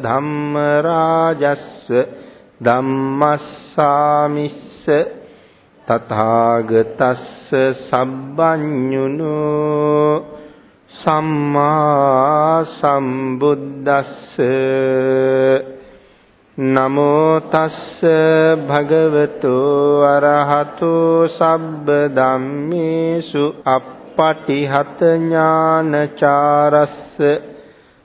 ධම්ම රාජස්ස ධම්මස්සාමිස්ස තථාගතස්ස සබ්බඤුනු සම්මා සම්බුද්දස්ස නමෝ තස්ස භගවතු අරහතු සබ්බ ධම්මේසු අප්පටිහත ඥානචාරස්ස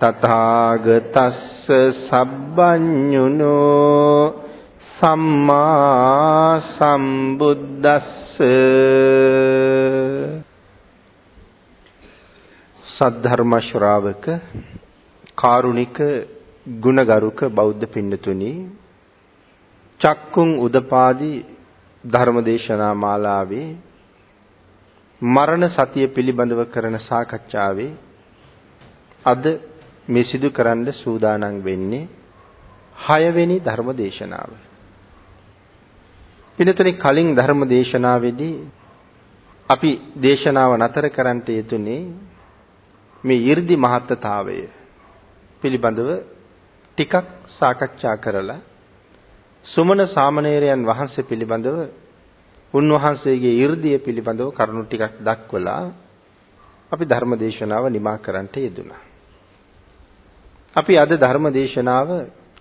තථාගතස්ස සබ්බඤුනෝ සම්මා සම්බුද්දස්ස සද්ධර්ම ශ්‍රාවක කාරුණික ගුණගරුක බෞද්ධ පින්නතුනි චක්කුං උදපාදි ධර්මදේශනා මාලාවේ මරණ සතිය පිළිබඳව කරන සාකච්ඡාවේ අද මේ සිදු කරන්න සූදානම් වෙන්නේ 6 වෙනි ධර්ම දේශනාව. පින්නතනි කලින් ධර්ම දේශනාවේදී අපි දේශනාව නතර කරන්නට යෙදුනේ මේ 이르දි මහත්තතාවය පිළිබඳව ටිකක් සාකච්ඡා කරලා සුමන සාමණේරයන් වහන්සේ පිළිබඳව උන්වහන්සේගේ 이르දිය පිළිබඳව කරුණු ටිකක් දක්වලා අපි ධර්ම දේශනාව නිමා කරන්නට යෙදුනා. අපි අද ධර්ම දේශනාව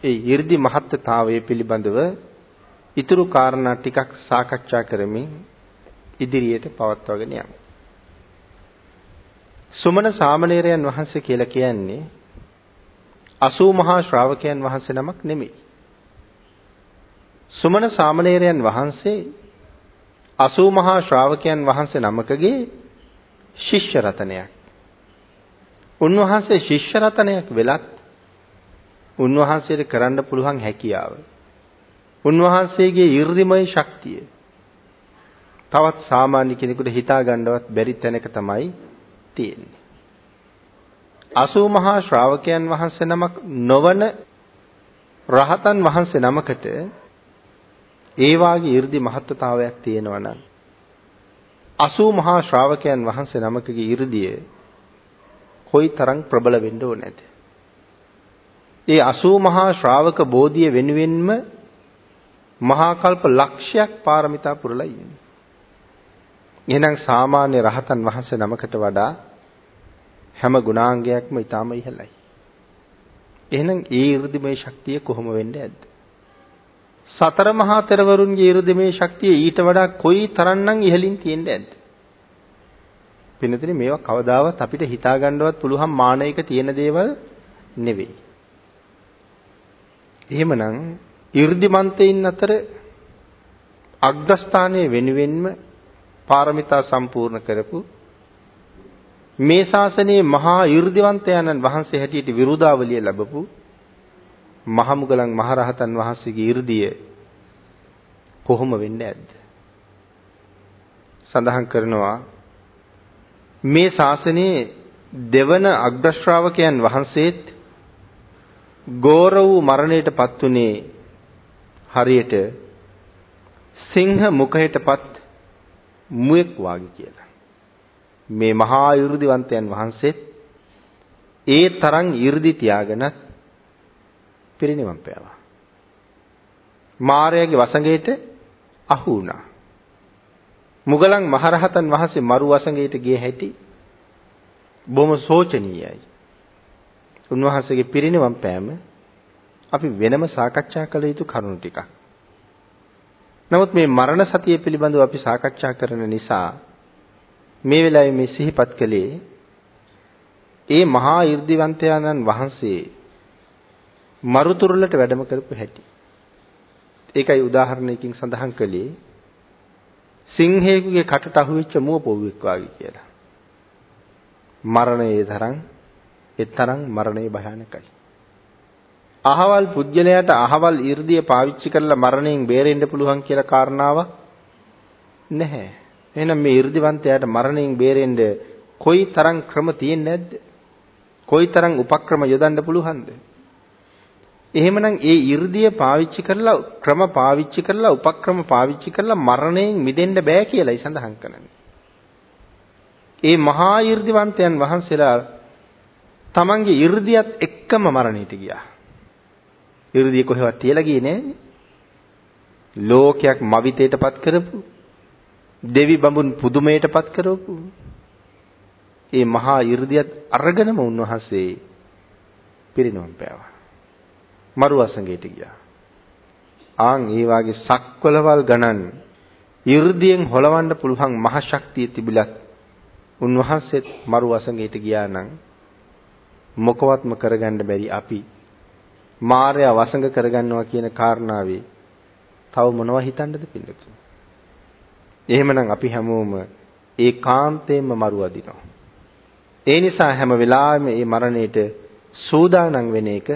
ඒ 이르දි මහත්තාවය පිළිබඳව ඊතුරු කාරණා ටිකක් සාකච්ඡා කරමින් ඉදිරියට පවත්වාගෙන යමු. සුමන සාමණේරයන් වහන්සේ කියලා කියන්නේ 80 මහා ශ්‍රාවකයන් වහන්සේ නමක් නෙමෙයි. සුමන සාමණේරයන් වහන්සේ 80 මහා ශ්‍රාවකයන් වහන්සේ නමකගේ ශිෂ්‍ය රතනයක්. උන්වහන්සේ ශිෂ්‍ය රතනයක් වෙලත් උන්වහන්සේට කරන්න පුළුවන් හැකියාව උන්වහන්සේගේ 이르දිමය ශක්තිය තවත් සාමාන්‍ය කෙනෙකුට හිතා ගන්නවත් බැරි තැනක තමයි තියෙන්නේ. අසූ මහා ශ්‍රාවකයන් වහන්සේ නමක් නොවන රහතන් වහන්සේ නමකට ඒ වාගේ 이르දි මහත්තාවයක් තියෙනවා නම් අසූ මහා ශ්‍රාවකයන් වහන්සේ නමකගේ 이르දිය කොයි තරම් ප්‍රබල වෙන්න ඕනේද? ඒ 80 මහා ශ්‍රාවක බෝධිය වෙනුවෙන්ම මහා කල්ප ලක්ෂයක් පාරමිතා පුරලා ඉන්නේ. එහෙනම් සාමාන්‍ය රහතන් වහන්සේ නමකට වඩා හැම ගුණාංගයක්ම ඊටාම ඉහළයි. එහෙනම් ඒ 이르දිමේ ශක්තිය කොහොම වෙන්නේ ඇද්ද? සතර මහා තෙරවරුන්ගේ 이르දිමේ ශක්තිය ඊට වඩා කොයි තරම්නම් ඉහළින් තියෙන්නේ ඇද්ද? පින්නතනේ මේවා කවදාවත් අපිට හිතා ගන්නවත් පුළුවන් මානයක තියෙන දේවල් නෙවෙයි. එහෙමනම් 이르දිමන්තයින් අතර අග්‍රස්ථානයේ වෙනුවෙන්ම පාරමිතා සම්පූර්ණ කරපු මේ ශාසනයේ මහා 이르දිවන්තයන්න් වහන්සේ හැටියට විරුදාවලිය ලැබපු මහමුගලන් මහරහතන් වහන්සේගේ 이르දිය කොහොම වෙන්නේ ඇද්ද? සඳහන් කරනවා මේ ශාසනයේ දෙවන අග්‍ර ශ්‍රාවකයන් වහන්සේත් ගෝර වූ මරණයට පත් වුණේ හරියට සිංහ මුඛයට පත් මුවෙක් වාගේ කියලා. මේ මහා 이르දිවන්තයන් වහන්සේත් ඒ තරම් 이르දි තියාගෙනත් පිරිනිවන් පෑවා. මාරයාගේ වසඟයට අහු වුණා. මුගලන් මහරහතන් වහන්සේ මරු වසඟයට ගිය හැටි බොහොම සෝචනීයයි. උන්වහන්සේගේ පිරිනිවන් පෑම අපි වෙනම සාකච්ඡා කළ යුතු කරුණු ටිකක්. නමුත් මේ මරණ සතිය පිළිබඳව අපි සාකච්ඡා කරන නිසා මේ වෙලාවේ මේ සිහිපත් කළේ ඒ මහා 이르දිවන්තයාණන් වහන්සේ මරුතුරුලට වැඩම කරපු හැටි. ඒකයි උදාහරණයකින් සඳහන් කළේ සිංහයෙකුගේ කටට අහුවෙච්ච මුව පොව්වෙක් වගේ කියලා. මරණයේ තරම් එතරම් මරණය භයානකයි. අහවල් පුද්ගලයාට අහවල් 이르දිය පාවිච්චි කරලා මරණයෙන් බේරෙන්න පුළුවන් කියලා කාරණාවක් නැහැ. එහෙනම් මේ 이르දිවන්තයාට මරණයෙන් බේරෙන්න කොයි තරම් ක්‍රම තියෙන්නේ නැද්ද? කොයි තරම් උපක්‍රම යොදන්න පුළුවන්ද? එහෙමනම් ඒ 이르දිය පාවිච්චි කරලා ක්‍රම පාවිච්චි කරලා උපක්‍රම පාවිච්චි කරලා මරණයෙන් මිදෙන්න බෑ කියලායි සඳහන් කරන්නේ. ඒ මහා 이르දිවන්තයන් වහන්සේලා තමන්ගේ 이르දියත් එක්කම මරණයට ගියා. 이르දිය කොහෙවත් තියලා ගියේ නෑනේ. ලෝකයක් මවිතයටපත් කරපු දෙවි බඹුන් පුදුමයටපත් කරවපු ඒ මහා 이르දියත් අරගෙනම උන්වහන්සේ පිරිනොම් පෑවා. මරු අසඟයට ගියා. ආන් ඒ වාගේ සක්වලවල් ගණන් 이르දියෙන් හොලවන්න පුළුවන් මහ ශක්තිය තිබිලත් උන්වහන්සේත් මරු අසඟයට ගියා නම් මොකවත්ම කරගන්න බැරි අපි මායя වසඟ කරගන්නවා කියන කාරණාවේ තව මොනව හිතන්නද පිළිතුරු. එහෙමනම් අපි හැමෝම ඒකාන්තයෙන්ම මරු අදිනවා. ඒ නිසා හැම වෙලාවෙම මේ මරණයට සූදානම් වෙන එක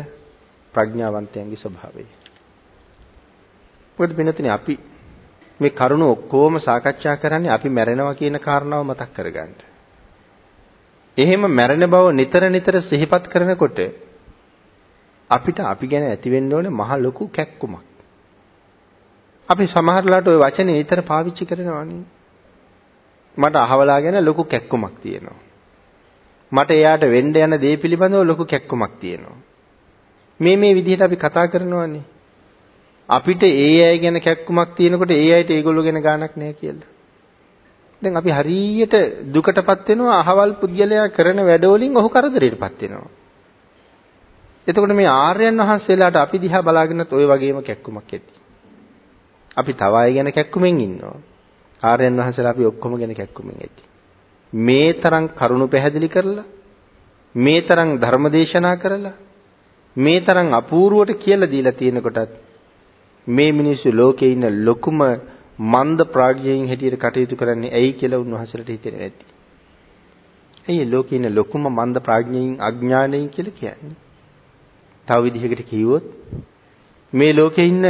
ප්‍රඥාවන්තයන්ගේ ස්වභාවය. මොකද වෙනතනේ අපි මේ කරුණ ඔක්කොම සාකච්ඡා කරන්නේ අපි මැරෙනවා කියන කාරණාව මතක් කරගන්න. එහෙම මැරෙන බව නිතර නිතර සිහිපත් කරනකොට අපිට අපි ගැන ඇති වෙන්න ඕනේ මහ ලොකු කැක්කුමක්. අපි සමහරලාට ওই වචනේ නිතර පාවිච්චි කරනවානේ. මට අහවලා ගැන ලොකු කැක්කුමක් තියෙනවා. මට එයාට වෙන්න යන දේ පිළිබඳව ලොකු කැක්කුමක් තියෙනවා. මේ මේ විදිහට අපි කතා කරනවානේ. අපිට ඒ අය ගැන කැක්කුමක් තියෙනකොට ඒ අයට ඒගොල්ලෝ ගැන ගාණක් නැහැ කියලා. දැන් අපි හරියට දුකටපත් වෙනවා අහවල් පුද්ගලයා කරන වැඩවලින් ඔහු කරදරයටපත් වෙනවා. එතකොට මේ ආර්යයන් වහන්සේලාට අපි දිහා බලාගෙනත් ওই වගේම කැක්කුමක් ඇති. අපි තව අය ගැන කැක්කුමෙන් ඉන්නවා. ආර්යයන් වහන්සේලා අපි ඔක්කොම ගැන කැක්කුමෙන් ඇති. මේ තරම් කරුණු පැහැදිලි කරලා මේ තරම් ධර්ම දේශනා කරලා මේ තරම් අපූර්වට කියලා දීලා තියෙන කොටත් මේ මිනිස්සු ලෝකේ ඉන්න ලොකුම මන්ද ප්‍රඥයෙන් හැටියට කටයුතු කරන්නේ ඇයි කියලා උන්වහන්සේට හිතෙන්නේ නැති. ඇයි ලෝකේ ඉන්න ලොකුම මන්ද ප්‍රඥයෙන් අඥානයෙන් කියලා කියන්නේ? තව විදිහකට කිව්වොත් මේ ලෝකේ ඉන්න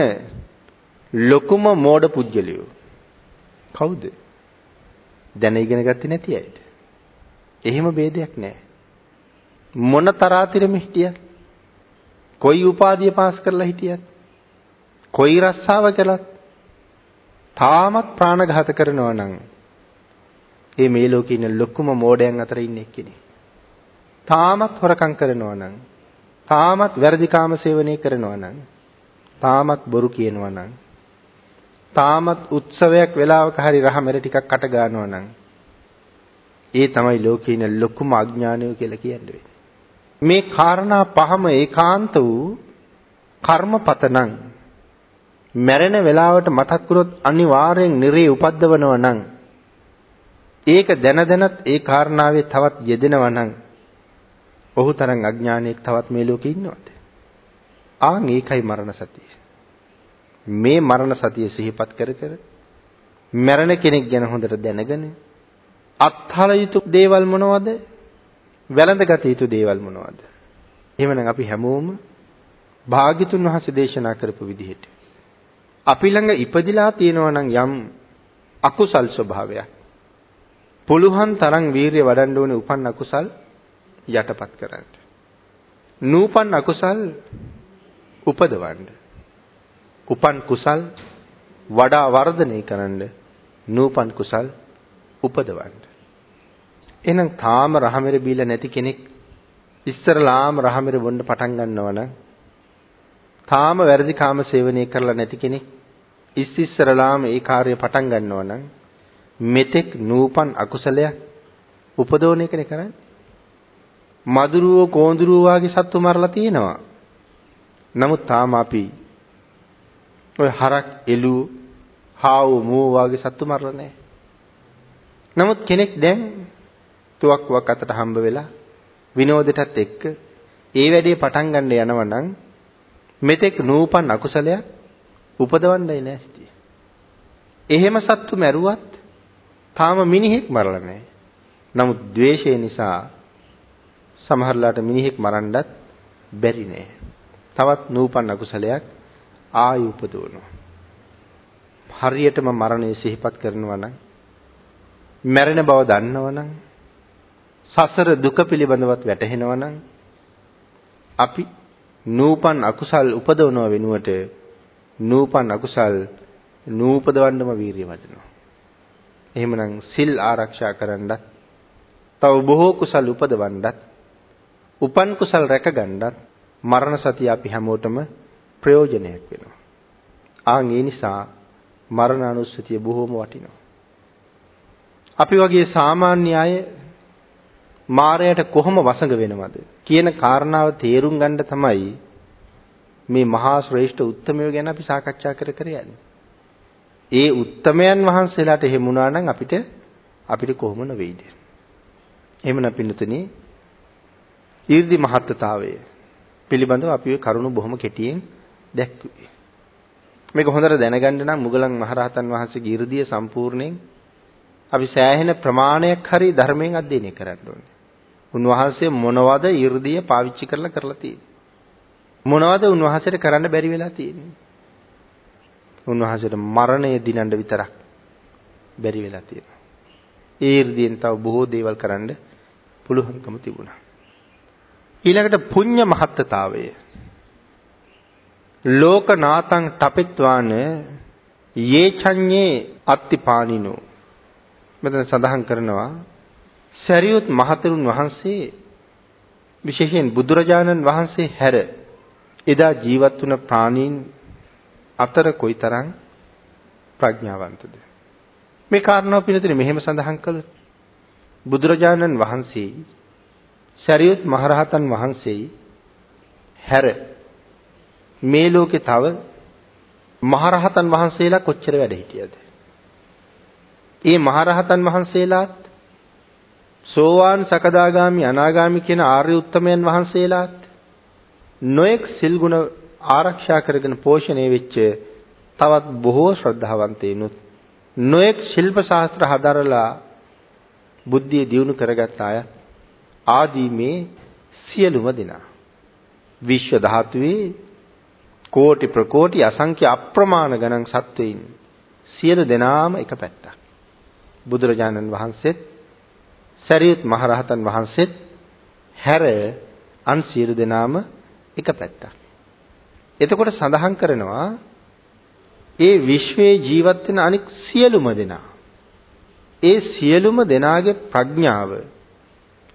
ලොකුම මෝඩ පුජ්‍යලියෝ කවුද? දැන ඉගෙන ගත්තේ නැති අයද? එහෙම ભેදයක් නැහැ. මොන තරාතිරම හිටියත් කොයි උපාධිය පාස් කරලා හිටියත් කොයි රස්සාව කළත් තාමත් ප්‍රාණඝාත කරනවා නම් ඒ මේ ලෝකේ ඉන්න ලොකුම මෝඩයන් අතර ඉන්න එක්කෙනෙක්. තාමත් හොරකම් කරනවා නම් තාමත් වැරදි කාම සේවනය කරනවා නම් තාමත් බොරු කියනවා නම් තාමත් උත්සවයක් වෙලාවක හරි රහ මෙර ටිකක් අට ගන්නවා නම් ඒ තමයි ලෝකේ ඉන්න ලොකුම අඥානය කියලා කියන්නේ. මේ කාරණා පහම ඒකාන්ත වූ කර්මපතනම් මැරෙන වෙලාවට මතක් කරොත් අනිවාර්යෙන් නිරේ උපද්දවනවා නම් ඒක දැන දැනත් ඒ කාරණාවේ තවත් යෙදෙනවා නම් ඔහු තරම් අඥානියෙක් තවත් මේ ලෝකේ ඉන්නවද? ආන් ඒකයි මරණ සතිය. මේ මරණ සතිය සිහිපත් කර කර මරණ කෙනෙක් ගැන හොඳට දැනගෙන අත්හල යුතු දේවල් මොනවද? වැළඳගත යුතු දේවල් මොනවද? එහෙමනම් අපි හැමෝම භාග්‍යතුන් වහන්සේ දේශනා කරපු විදිහට අපි ළඟ ඉපදිලා තියෙනවා නම් යම් අකුසල් ස්වභාවයක් පුළුවන් තරම් වීරිය වඩන්න ඕනේ උපන් අකුසල් යටපත් කරන්න. නූපන් අකුසල් උපදවන්න. උපන් කුසල් වඩා වර්ධනය කරන්න නූපන් කුසල් උපදවන්න. එහෙනම් තාම රහමෙර බීලා නැති කෙනෙක් ඉස්සරලාම රහමෙර බොන්න පටන් ගන්නවනම් තාම වැරදි කාම සේවනය කරලා නැති කෙනෙක් ඉස් ඉස්සරලාම ඒ කාර්යය පටන් ගන්නවනම් මෙතෙක් නූපන් අකුසලයක් උපදවන එකනේ කරන්නේ. මදුරුවෝ කෝඳුරුවෝ වගේ සත්තු මරලා තියෙනවා. නමුත් තාම අපි ඔය හරක් එළු හාවු මූ වගේ සත්තු මරලා නැහැ. නමුත් කෙනෙක් දැන් තුවක්කුවක් අතට හම්බ වෙලා විනෝදෙටත් එක්ක ඒ වැඩේ පටන් ගන්න යනවා නම් මෙතෙක් නූපන් අකුසලයක් උපදවන්නයි නැස්ති. එහෙම සත්තු මැරුවත් තාම මිනිහෙක් මරලා නැහැ. නමුත් द्वේෂය නිසා සමහරලාට මිනිහෙක් මරන්නත් බැරි නෑ. තවත් නූපන් අකුසලයක් ආයි උපදවනවා. හරියටම මරණය සිහිපත් කරනවා නම් මැරෙන බව දන්නවනම් සසර දුක පිළිබඳවත් වැටහෙනවා නම් අපි නූපන් අකුසල් උපදවනව වෙනුවට නූපන් අකුසල් නූපදවන්නම වීරිය වඩනවා. එහෙමනම් සිල් ආරක්ෂා කරන්නත් තව බොහෝ කුසල් උපදවන්නත් උපන් කුසල් රැකගන්නත් මරණ සතිය අපි හැමෝටම ප්‍රයෝජනයක් වෙනවා. ආන් ඒ නිසා මරණානුස්සතිය බොහෝම වටිනවා. අපි වගේ සාමාන්‍ය අය මායයට කොහොම වසඟ වෙනවද කියන කාරණාව තේරුම් ගන්න තමයි මේ මහා ශ්‍රේෂ්ඨ උත්තමයෝ ගැන අපි සාකච්ඡා කර කර යන්නේ. ඒ උත්තමයන් වහන්සේලාට එහෙම වුණා නම් අපිට අපිට කොහොම නොවේද? එහෙමනම් පින්නතනි ඊර්දි මහත්තතාවය පිළිබඳව අපි ওই කරුණු බොහොම කෙටියෙන් දැක්කුවේ. මේක හොඳට දැනගන්න නම් මුගලන් මහරහතන් වහන්සේගේ ඊර්දිය සම්පූර්ණයෙන් අපි සෑහෙන ප්‍රමාණයක් හරි ධර්මයෙන් අධ්‍යයනය කරන්න ඕනේ. උන්වහන්සේ මොනවද ඊර්දිය පාවිච්චි කරලා කරලා තියෙන්නේ? මොනවද උන්වහන්සේට කරන්න බැරි වෙලා තියෙන්නේ? උන්වහන්සේට මරණය දිනන්න විතරක් බැරි වෙලා තියෙනවා. ඒ 이르දියෙන් තව බොහෝ දේවල් කරන්න පුළුවන්කම තිබුණා. ඊළඟට පුඤ්ඤ මහත්තතාවය ලෝකනාතං ටපෙත්වාන යේචඤ්ඤේ අත්තිපානිනෝ මෙතන සඳහන් කරනවා සරියුත් මහතෙරුන් වහන්සේ විශේෂයෙන් බුදුරජාණන් වහන්සේ හැර එදා ජීවත් වුණ ප්‍රාණීන් අතර කොයිතරම් ප්‍රඥාවන්තද මේ කාරණාව පිළිතුරේ මෙහෙම සඳහන් කළොත් බුදුරජාණන් වහන්සේ සරියුත් මහරහතන් වහන්සේ හැර මේ ලෝකේ තව මහරහතන් වහන්සේලා කොච්චර වැඩ හිටියද? ඒ මහරහතන් වහන්සේලාත් සෝවාන් සකදාගාමි අනාගාමි කියන ආර්ය උත්තමයන් වහන්සේලාත් නොඑක් සිල් ගුණ ආරක්ෂා කරගෙන පෝෂණය වෙච්ච තවත් බොහෝ ශ්‍රද්ධාවන්තයිනුත් නොඑක් ශිල්ප ශාස්ත්‍ර හදරලා බුද්ධිය දියුණු කරගත් අය ආදී මේ සියලුම දෙනා විශ්ව ධාතුවේ කෝටි ප්‍රකෝටි අසංඛ්‍ය අප්‍රමාණ ගණන් සත්වයින් සියලු දෙනාම එක පැත්තක්. බුදුරජාණන් වහන්සේත් සරියුත් මහරහතන් වහන්සේත් හැර අන් සියලු දෙනාම එක පැත්තක්. එතකොට සඳහන් කරනවා ඒ විශ්වයේ ජීවත් වෙන අනික් සියලුම දෙනා ඒ සියලුම දෙනාගේ ප්‍රඥාව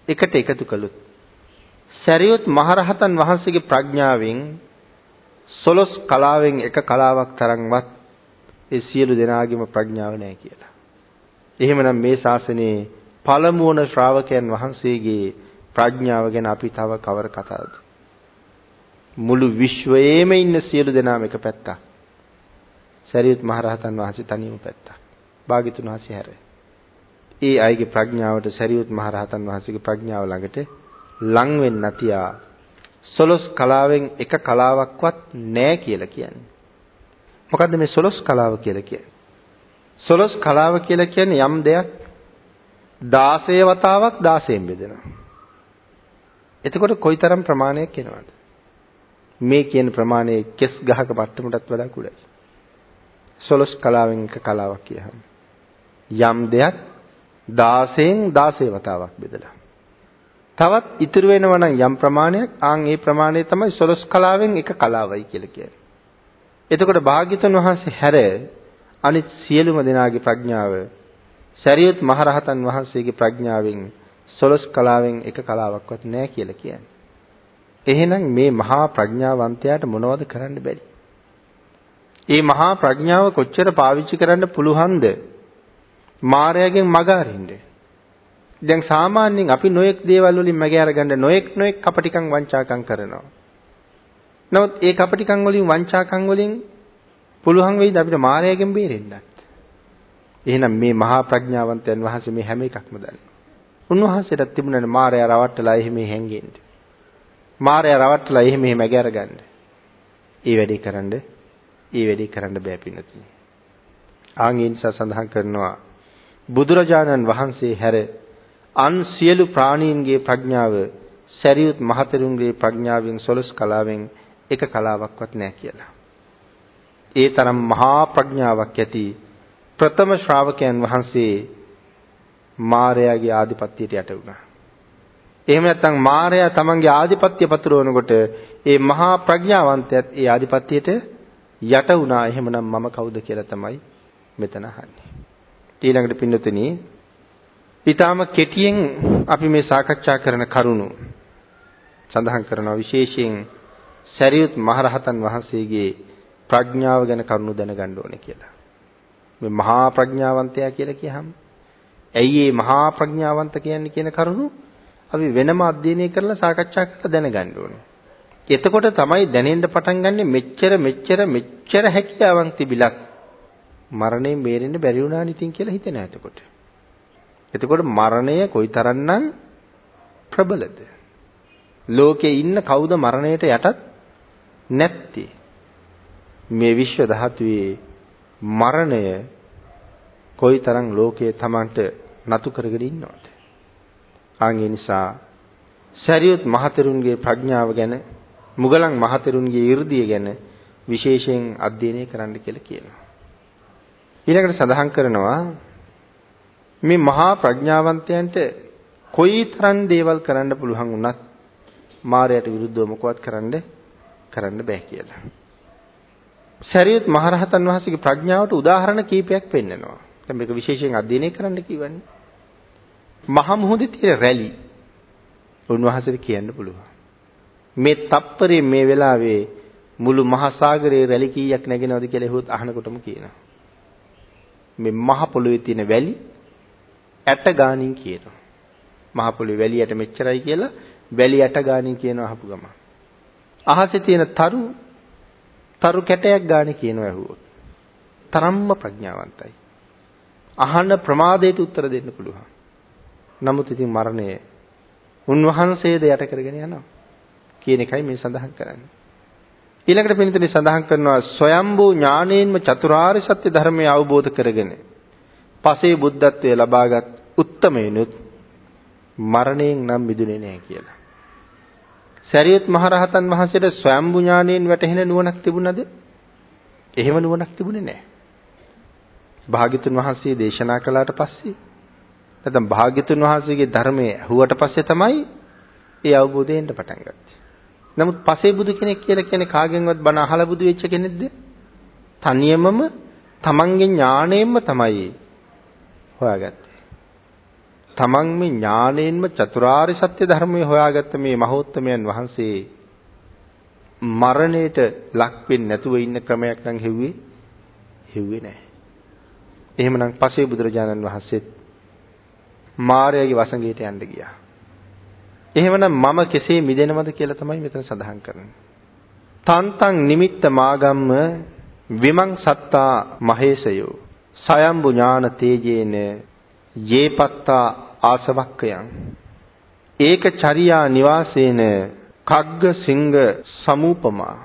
එකට එකතු කළොත් සරියුත් මහරහතන් වහන්සේගේ ප්‍රඥාවෙන් සොලොස් කලාවෙන් එක කලාවක් තරම්වත් ඒ සියලු දෙනාගේම ප්‍රඥාව නැහැ කියලා. එහෙමනම් මේ ශාසනයේ පළමු වන ශ්‍රාවකයන් වහන්සේගේ ප්‍රඥාව ගැන අපි තව කවර කතාවද? මුළු විශ්වයේම ඉන්න සියලු දෙනාම එක පැත්තක්. සරියුත් මහරහතන් වහන්සේ තනියම පැත්තක්. භාග්‍යතුන් වහන්සේ හැර. ඒ අයගේ ප්‍රඥාවට සරියුත් මහරහතන් වහන්සේගේ ප්‍රඥාව ළඟට ලං වෙන්න තියා සොලොස් කලාවෙන් එක කලාවක්වත් නැහැ කියලා කියන්නේ. මොකද්ද මේ සොලොස් කලාව කියලා කියන්නේ? සොලොස් කලාව කියලා කියන්නේ යම් දෙයක් 16 වතාවක් 16න් බෙදෙනවා. එතකොට කොයිතරම් ප්‍රමාණයක් එනවද? මේ කියන ප්‍රමාණය කෙස් ගහක මට්ටමටත් වඩා කුඩායි. සොලොස් කලාවෙන් එක කලාවක් කියහම. යම් දෙයක් 16න් 16 වතාවක් බෙදලා. තවත් ඉතුරු වෙනවා නම් යම් ප්‍රමාණයක් ආන් ඒ ප්‍රමාණය තමයි සොලොස් කලාවෙන් එක කලාවයි කියලා කියන්නේ. එතකොට භාග්‍යතුන් වහන්සේ හැර අනිත් සියලුම දෙනාගේ ප්‍රඥාව සරියුත් මහරහතන් වහන්සේගේ ප්‍රඥාවෙන් සොලොස් කලාවෙන් එක කලාවක්වත් නැහැ කියලා කියන්නේ. එහෙනම් මේ මහා ප්‍රඥාවන්තයාට මොනවද කරන්න බැරි? මේ මහා ප්‍රඥාව කොච්චර පාවිච්චි කරන්න පුළුවන්ද? මායාවෙන් මග අරින්නේ. දැන් සාමාන්‍යයෙන් අපි නොයෙක් දේවල් වලින් මග අරගන්න නොයෙක් නොයෙක් කපටිකම් වංචාකම් කරනවා. නමුත් ඒ කපටිකම් වලින් වංචාකම් වලින් පුළුවන් වෙයිද අපිට මායාවෙන් බේරෙන්නත්? එහෙනම් මේ මහා ප්‍රඥාවන්තයන් වහන්සේ මේ හැම එකක්ම දන්නවා. උන්වහන්සේට තිබුණනේ මායාව රවට්ටලා එහෙම හැංගෙන්නේ. මාරයා රවට්ටලා එහෙම එහෙම ඇග අරගන්න. ඒ වැඩේ කරන්න ඒ වැඩේ කරන්න බෑ පින්නතුනි. ආන් ඒ නිසා සඳහන් කරනවා බුදුරජාණන් වහන්සේ හැර අන් සියලු ප්‍රාණීන්ගේ ප්‍රඥාව සරියුත් මහතෙරුන්ගේ ප්‍රඥාවෙන් සොලස් කලාවෙන් එක කලාවක්වත් නැහැ කියලා. ඒ තරම් මහා ප්‍රඥාවක් ඇති ප්‍රථම ශ්‍රාවකයන් වහන්සේ මාරයාගේ ආධිපත්‍යයට යට වුණා. එහෙම නැත්නම් මාරයා තමන්ගේ ආධිපත්‍ය පතුරවනකොට ඒ මහා ප්‍රඥාවන්තයත් ඒ ආධිපත්‍යයට යට වුණා. එහෙමනම් මම කවුද කියලා තමයි මෙතන අහන්නේ. ඊළඟට පින්නතුනි ඊටාම කෙටියෙන් අපි මේ සාකච්ඡා කරන කරුණු සඳහන් කරනවා විශේෂයෙන් සරියුත් මහරහතන් වහන්සේගේ ප්‍රඥාව ගැන කරුණු දැනගන්න ඕනේ කියලා. මේ මහා ප්‍රඥාවන්තයා කියලා කියහම ඇයි මේ මහා ප්‍රඥාවන්ත කියන්නේ කියන කරුණු අපි වෙනම අධ්‍යයනය කරලා සාකච්ඡා කරලා දැනගන්න ඕනේ. එතකොට තමයි දැනෙන්න පටන් ගන්නෙ මෙච්චර මෙච්චර මෙච්චර හැකියාවන් තිබිලක් මරණයෙන් බේරෙන්න බැරි වුණා නිතින් කියලා හිතෙන එතකොට. එතකොට මරණය කොයිතරම්නම් ප්‍රබලද? ලෝකේ ඉන්න කවුද මරණයට යටත් නැත්තේ? මේ විශ්ව ධාතුවේ මරණය කොයිතරම් ලෝකයේ Tamanට නතු කරගෙන ඉන්නවද? ආන් ඒ නිසා සරියුත් මහතෙරුන්ගේ ප්‍රඥාව ගැන මුගලන් මහතෙරුන්ගේ 이르දිය ගැන විශේෂයෙන් අධ්‍යයනය කරන්න කියලා කියනවා. ඊළඟට සඳහන් කරනවා මේ මහා ප්‍රඥාවන්තයන්ට කොයිතරම් දේවල් කරන්න පුළුවන් වුණත් මායයට විරුද්ධව මොකවත් කරන්න කරන්න බෑ කියලා. සරියුත් මහරහතන් වහන්සේගේ ප්‍රඥාවට උදාහරණ කීපයක් පෙන්නනවා. දැන් මේක විශේෂයෙන් අධ්‍යයනය කරන්න කිව්වන්නේ. මහ මුහුදේ තියෙන රැලි උන්වහන්සේට කියන්න පුළුවන්. මේ තප්පරේ මේ වෙලාවේ මුළු මහා සාගරයේ රැලි කීයක් නැගෙනවද කියලා එහුවත් අහනකොටම කියනවා. මේ මහ පොළොවේ තියෙන වැලි ඇට ගානින් කියනවා. මහ පොළොවේ වැලි ඇට මෙච්චරයි කියලා වැලි ඇට ගානින් කියනවා අහපු ගම. අහසේ තියෙන තරු තරු කැටයක් ගානේ කියනවා ඇහුවොත්. තරම්ම ප්‍රඥාවන්තයි. අහන ප්‍රමාදයට උත්තර දෙන්න පුළුවන්. නමුත් ඉතින් මරණය උන්වහන්සේද යට කරගෙන යනවා කියන එකයි මේ සඳහන් කරන්නේ. ඊළඟට පිළිතුරේ සඳහන් කරනවා ස්වයම්බූ ඥානයෙන්ම චතුරාර්ය සත්‍ය ධර්මය අවබෝධ කරගෙන පසේ බුද්ධත්වයේ ලබාගත් උත්තමයනුත් මරණයෙන් නම් මිදුනේ නැහැ කියලා. සරියුත් මහරහතන් වහන්සේට ස්වයම්බු ඥානයෙන් වැටහෙන නුවණක් තිබුණද? එහෙම නුවණක් තිබුණේ නැහැ. භාග්‍යතුන් වහන්සේ දේශනා කළාට පස්සේ නැත්නම් භාග්‍යතුන් වහන්සේගේ ධර්මයේ ඇහුවට පස්සේ තමයි ඒ අවබෝධය එන්න පටන් ගත්තේ. නමුත් පසේ බුදු කෙනෙක් කියලා කියන්නේ කාගෙන්වත් බණ අහලා බුදු වෙච්ච කෙනෙක්ද? තනියමම තමන්ගේ ඥාණයෙන්ම තමයි හොයාගත්තේ. තමන් මේ ඥාණයෙන්ම චතුරාර්ය සත්‍ය ධර්මයේ හොයාගත්ත මේ මහෝත්තමයන් වහන්සේ මරණයට ලක් වෙන්නේ නැතුව ඉන්න ක්‍රමයක් නම් හෙව්වේ හෙව්වේ නැහැ. එහෙමනම් පසේ බුදුරජාණන් වහන්සේත් මාර්යාගේ වසඟයට යන්න ගියා. එහෙමනම් මම කෙසේ මිදෙනවද කියලා තමයි මෙතන සඳහන් කරන්නේ. තන්තං නිමිත්ත මාගම්ම විමං සත්තා මහේසයෝ සයම්බු ඥාන තේජේන යේපත්තා ආසවක්කයන් ඒක චරියා නිවාසේන කග්ග සිංහ සමූපමා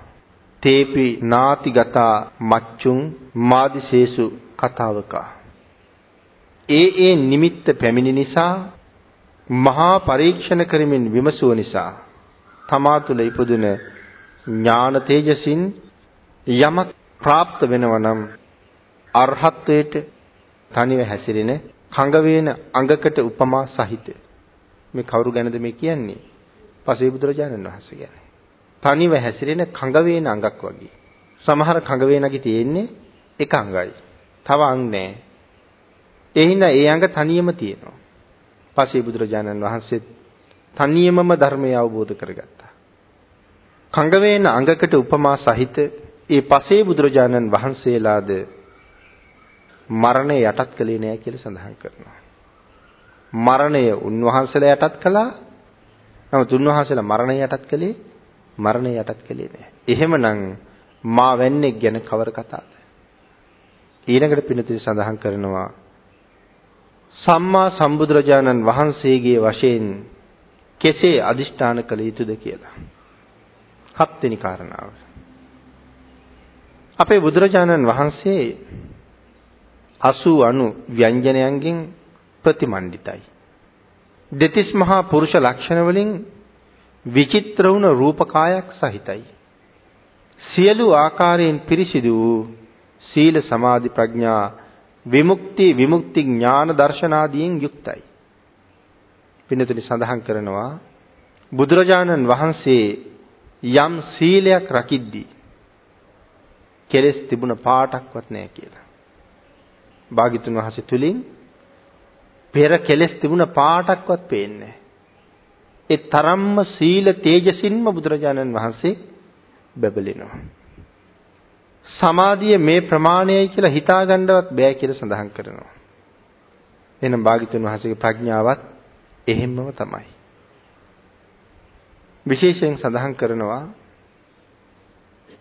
තේපි නාතිගතා මච්චුන් මාදිශේසු කතාවකා ඒ ඒ නිමිත්ත පැමිණි නිසා මහා පරීක්ෂණ කරමින් විමසුව නිසා තමා තුළ ඉපදුන ඥාන තේජසින් යමක් પ્રાપ્ત වෙනවා නම් අරහත්වයට තනිව හැසිරෙන කඟ වේන අඟකට උපමා සහිත මේ කවුරු ගැනද මේ කියන්නේ පසේ බුදුරජාණන් වහන්සේ ගැන තනිව හැසිරෙන කඟ වේන අඟක් වගේ සමහර කඟ වේනගේ තියෙන්නේ එක අඟයි තව අංග නැහැ ඒ හින්දා ඒ අඟ තනියම තියෙනවා පසේ බුදුරජාණන් වහන්සේ තනියමම ධර්මය අවබෝධ කරගත්තා කඟ වේන අඟකට උපමා සහිත ඒ පසේ බුදුරජාණන් වහන්සේලාද මරණය යටත් කළේ නෑ කියලා සඳහන් කරනවා. මරණය උන්වහන්සේලා යටත් කළා. නමුත් උන්වහන්සේලා මරණය යටත් කළේ මරණය යටත් කළේ නෑ. එහෙමනම් මා වෙන්නේ ගැන කවර කතාවද? ඊළඟට පිනතිරි සඳහන් කරනවා සම්මා සම්බුදුරජාණන් වහන්සේගේ වශයෙන් කෙසේ අදිෂ්ඨාන කළ යුතුද කියලා. හත්වෙනි කාරණාව. අපේ බුදුරජාණන් වහන්සේ 80 90 ව්‍යංජනයන්ගෙන් ප්‍රතිමන්විතයි. දෙතිස් මහා පුරුෂ ලක්ෂණ වලින් විචිත්‍ර වුණ රූපකායක් සහිතයි. සියලු ආකාරයෙන් පිරිසිදු වූ සීල සමාධි ප්‍රඥා විමුක්ති විමුක්ති ඥාන දර්ශනාදීන් යුක්තයි. පින්නතුනි සඳහන් කරනවා බුදුරජාණන් වහන්සේ යම් සීලයක් රකිද්දී කෙලෙස් තිබුණ පාටක්වත් නැහැ කියලා. භාග්‍යතුන් වහන්සේ තුලින් පෙර කෙලෙස් තිබුණ පාටක්වත් පේන්නේ ඒ තරම්ම සීල තේජසින්ම බුදුරජාණන් වහන්සේ බබලිනවා. සමාධිය මේ ප්‍රමාණයයි කියලා හිතාගන්නවත් බෑ කියලා සඳහන් කරනවා. එහෙනම් භාග්‍යතුන් වහන්සේගේ ප්‍රඥාවත් එහෙම්මම තමයි. විශේෂයෙන් සඳහන් කරනවා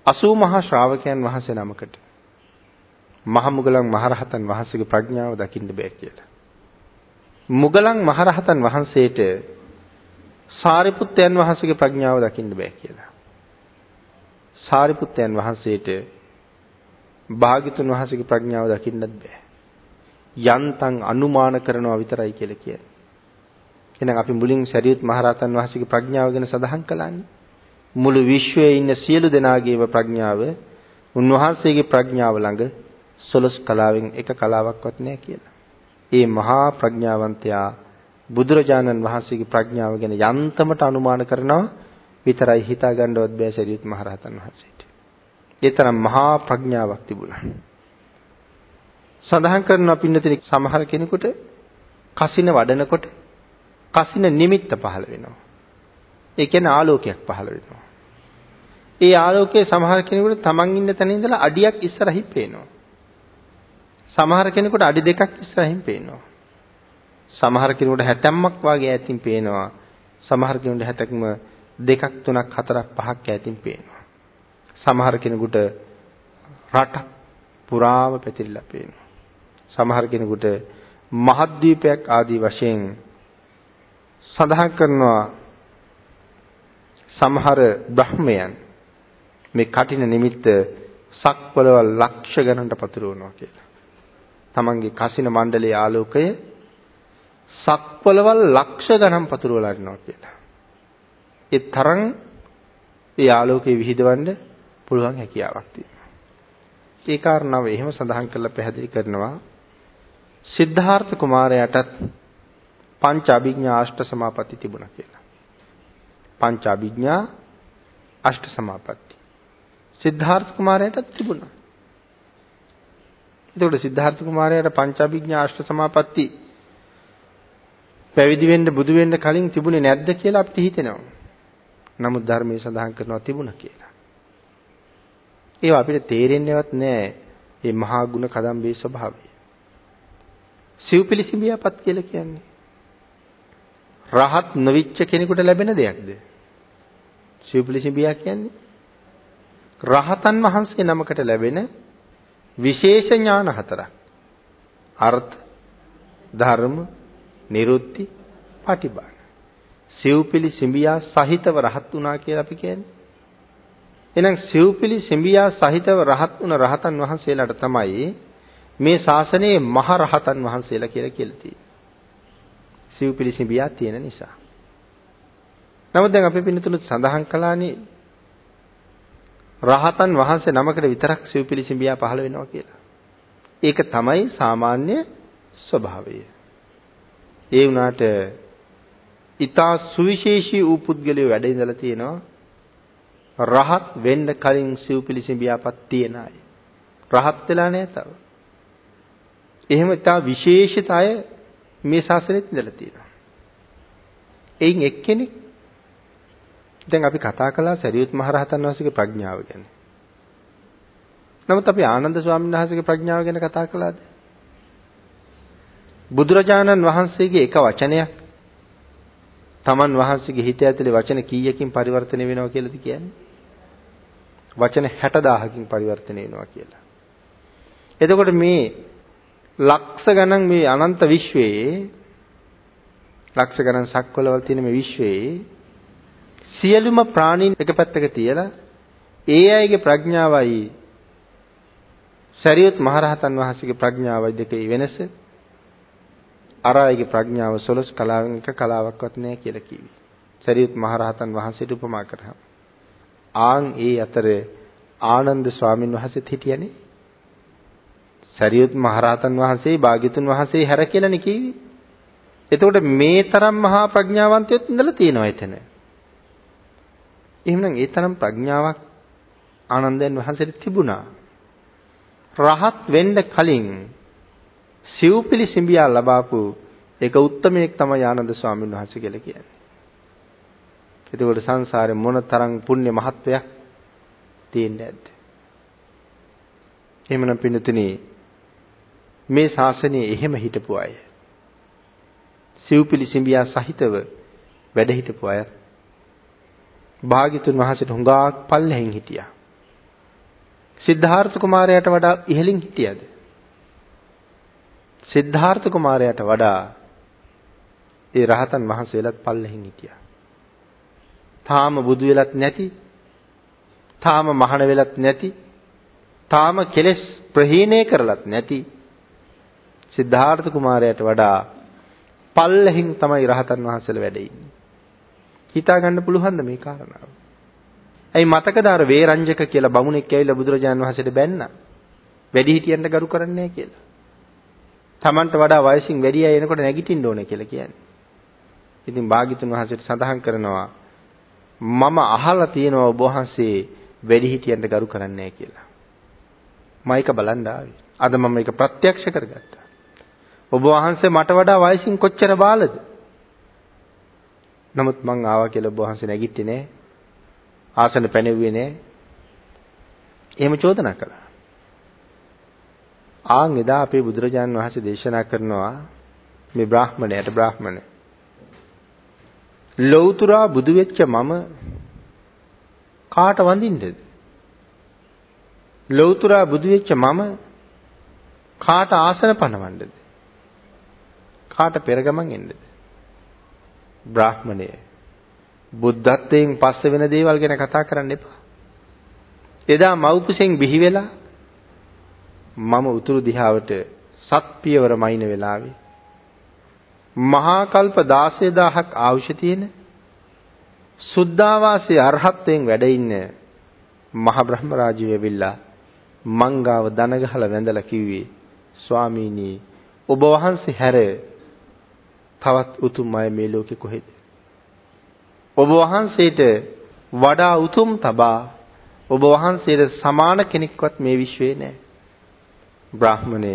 80 මහා ශ්‍රාවකයන් වහන්සේ නමකට මහ මුගලන් මහරහතන් වහන්සේගේ ප්‍රඥාව දකින්න බෑ කියලා. මුගලන් මහරහතන් වහන්සේට සාරිපුත්තයන් වහන්සේගේ ප්‍රඥාව දකින්න බෑ කියලා. සාරිපුත්තයන් වහන්සේට භාග්‍යතුන් වහන්සේගේ ප්‍රඥාව දකින්නත් බෑ. යන්තම් අනුමාන කරනවා විතරයි කියලා කියන්නේ. එහෙනම් අපි මුලින් සරියුත් මහරහතන් වහන්සේගේ ප්‍රඥාව ගැන සඳහන් කළානේ. මුළු විශ්වයේ ඉන්න සියලු දෙනාගේම ප්‍රඥාව උන්වහන්සේගේ ප්‍රඥාව ළඟ සොලස් කලාවෙන් එක කලාවක්වත් නැහැ කියලා. ඒ මහා ප්‍රඥාවන්තයා බුදුරජාණන් වහන්සේගේ ප්‍රඥාව ගැන යන්තමට අනුමාන කරනවා විතරයි හිතා ගන්නවත් බෑ සරියුත් මහරහතන් වහන්සේට. ඒ තරම් මහා ප්‍රඥාවක් තිබුණා. සඳහන් කරනවා පින්නතින සමහර කෙනෙකුට කසින වඩනකොට කසින නිමිත්ත පහළ වෙනවා. ඒ කියන්නේ ආලෝකයක් පහළ වෙනවා. ඒ ආලෝකයේ සමහර කෙනෙකුට තමන් ඉන්න තැන ඉඳලා අඩියක් ඉස්සරහින් පේනවා. සමහර කෙනෙකුට අඩි දෙකක් ඉස්සරහින් පේනවා. සමහර කෙනෙකුට 60ක් වගේ ඈතින් පේනවා. සමහර කෙනෙකුට 60ක්ම දෙකක් තුනක් හතරක් පහක් ඈතින් පේනවා. සමහර කෙනෙකුට රට පුරාම පැතිරිලා පේනවා. සමහර කෙනෙකුට මහද්වීපයක් ආදී වශයෙන් සඳහන් කරනවා සමහර බ්‍රහ්මයන් මේ කටින නිමිත්ත සක්වලවල් ලක්ෂ ගණන්ට පතුරවනවා කියලා. තමන්ගේ කසින මණ්ඩලයේ ආලෝකය සක්වලවල් ලක්ෂ ගණන් පතුරවලා ඉන්නවා කියලා. ඒ තරම් ඒ ආලෝකය විහිදවන්න පුළුවන් හැකියාවක් තියෙනවා. ඒ කාරණාව එහෙම සඳහන් කරලා පැහැදිලි කරනවා සිද්ධාර්ථ කුමාරයාටත් පංච අභිඥා අෂ්ට සමාපatti තිබුණා කියලා. පංච අභිඥා අෂ්ට සමාපatti. සිද්ධාර්ථ කුමාරයාටත් තිබුණා. එතකොට සිද්ධාර්ථ කුමාරයාට පංච අභිඥා අෂ්ට සමාපatti පැවිදි වෙන්න බුදු වෙන්න කලින් තිබුණේ නැද්ද කියලා අපිට හිතෙනවා. නමුත් ධර්මයේ සඳහන් කරනවා තිබුණා කියලා. ඒවා අපිට තේරෙන්නේවත් නැහැ මේ මහා ගුණ කදම්බේ ස්වභාවය. සිව්පිලිසිඹියාපත් කියලා කියන්නේ රහත් නොවිච්ච කෙනෙකුට ලැබෙන දෙයක්ද? සිව්පිලිසිඹියා කියන්නේ රහතන් වහන්සේ නමකට ලැබෙන විශේෂ ඥාන හතරක්. අර්ථ, ධර්ම, නිරුත්ති, පටිභාන. සිව්පිලි සිඹියා සහිතව රහත් වුණා කියලා අපි කියන්නේ. එහෙනම් සිව්පිලි සිඹියා සහිතව රහත් වුණ රහතන් වහන්සේලාට තමයි මේ ශාසනයේ මහ රහතන් වහන්සේලා කියලා කියලා තියෙන්නේ. සිව්පිලි සිඹියා තියෙන නිසා. නමුත් දැන් අපි පින්නතුණු සඳහන් කළානේ රහතන් වහන්සේ නමකට විතරක් සිව්පිලි සිඹියා පහළ වෙනවා කියලා. ඒක තමයි සාමාන්‍ය ස්වභාවය. ඒ වුණාට ඊතා සුවිශේෂී වූ පුද්ගලයෝ වැඩ ඉඳලා තියෙනවා රහත් වෙන්න කලින් සිව්පිලි සිඹියාපත් තියන අය. රහත් වෙලා නැහැ තව. එහෙම ඊතා විශේෂිත අය මේ ශාසනයෙත් ඉඳලා තියෙනවා. එයින් එක්කෙනෙක් දැන් අපි කතා කළා සරියුත් මහරහතන් වහන්සේගේ ප්‍රඥාව ගැන. නමුත් අපි ආනන්ද ස්වාමීන් වහන්සේගේ ප්‍රඥාව ගැන කතා කළාද? බුදුරජාණන් වහන්සේගේ එක වචනයක් තමන් වහන්සේගේ හිත ඇතුලේ වචන කීයකින් පරිවර්තනය වෙනවා කියලාද කියන්නේ? වචන 60000කින් පරිවර්තනය වෙනවා කියලා. එතකොට මේ ලක්ෂ ගණන් මේ අනන්ත විශ්වයේ ලක්ෂ ගණන් සක්වලවල් තියෙන මේ විශ්වයේ සියලුම ප්‍රාණීන් එක පැත්තක තියලා ඒ අයගේ ප්‍රඥාවයි සරියුත් මහරහතන් වහන්සේගේ ප්‍රඥාවයි දෙකේ වෙනස අර අයගේ ප්‍රඥාව සොලස් කලාවෙන් එක කලාවක්වත් නැහැ කියලා කිව්වේ. සරියුත් මහරහතන් වහන්සේට උපමා කරා. ආන් ඒ අතර ආනන්ද ස්වාමින් වහන්සේත් හිටියනේ. සරියුත් මහරහතන් වහන්සේ භාග්‍යතුන් වහන්සේ හැර කියලානේ කිව්වේ. එතකොට මේ තරම් මහා ප්‍රඥාවන්තයොත් ඉඳලා තියෙනවා එතන. එහෙනම් ඒ තරම් ප්‍රඥාවක් ආනන්දයන් වහන්සේට තිබුණා. රහත් වෙන්න කලින් සිව්පිලි සිඹියා ලබාපු ඒක උත්මයෙක් තමයි ආනන්ද ස්වාමීන් වහන්සේ කියලා කියන්නේ. එතකොට සංසාරේ මොන තරම් පුණ්‍ය මහත්වයක් තියෙන්නේ නැද්ද? එහෙමනම් පින්නතුනි මේ ශාසනයේ එහෙම හිටපු අය සිව්පිලි සිඹියා සහිතව වැඩ හිටපු අය භාග්‍යතුන් වහන්සේට හුඟක් පල්ලෙහින් හිටියා. සිද්ධාර්ථ කුමාරයාට වඩා ඉහළින් හිටියද? සිද්ධාර්ථ කුමාරයාට වඩා ඒ රහතන් වහන්සේලාත් පල්ලෙහින් හිටියා. තාම බුදු වෙලත් නැති, තාම මහාන වෙලත් නැති, තාම කෙලෙස් ප්‍රහීණය කරලත් නැති සිද්ධාර්ථ කුමාරයාට වඩා පල්ලෙහින් තමයි රහතන් වහන්සේලා වැඩ ඉන්නේ. හිතා ගන්න පුළුවන්ද මේ කාරණාව? ඇයි මතකද අර වේරංජක කියලා බමුණෙක් ඇවිල්ලා බුදුරජාණන් වහන්සේට බැන්නා. වැඩි හිටියන්ට ගරු කරන්නේ කියලා. Tamanට වඩා වයසින් වැඩි අය එනකොට නැගිටින්න ඕනේ කියලා කියන්නේ. ඉතින් භාග්‍යතුන් වහන්සේට සඳහන් කරනවා මම අහලා තියෙනවා ඔබ වහන්සේ වැඩි හිටියන්ට ගරු කරන්නේ කියලා. මම ඒක බලන්න ආවේ. අද මම මේක ප්‍රත්‍යක්ෂ කරගත්තා. ඔබ වහන්සේ මට වඩා වයසින් කොච්චර බාලද? නමුත් මං ආවා කියලා ඔබ වහන්සේ නැගිට්ටේ නෑ. ආසන පැනෙව්වේ නෑ. එහෙම චෝදනා කළා. ආන් එදා අපේ බුදුරජාන් වහන්සේ දේශනා කරනවා මේ බ්‍රාහ්මණයට බ්‍රාහ්මණ ලෞතුරා බුදු වෙච්ච මම කාට වඳින්නද? ලෞතුරා බුදු වෙච්ච මම කාට ආසන පනවන්නද? කාට පෙරගමන් එන්නද? බ්‍රාහ්මණය බුද්ධත්වයෙන් පස්සේ වෙන දේවල් ගැන කතා කරන්න එපා. එදා මව්කුසෙන් බිහි වෙලා මම උතුරු දිහාවට සත්පියවර මයින් වෙලාවේ මහා කල්ප 16000ක් ආයුෂ තියෙන සුද්ධාවාසී අරහත්යෙන් වැඩ ඉන්න මහ බ්‍රහ්ම රාජ්‍යය වෙවිලා මංගාව දන ගහලා වැඳලා කිව්වේ ස්වාමීනි ඔබ වහන්සේ හැර තවත් උතුම් අය මේ ලෝකෙ කොහෙද? ඔබ වහන්සේට වඩා උතුම් තබා ඔබ වහන්සේට සමාන කෙනෙක්වත් මේ විශ්වයේ නැහැ. බ්‍රාහ්මණය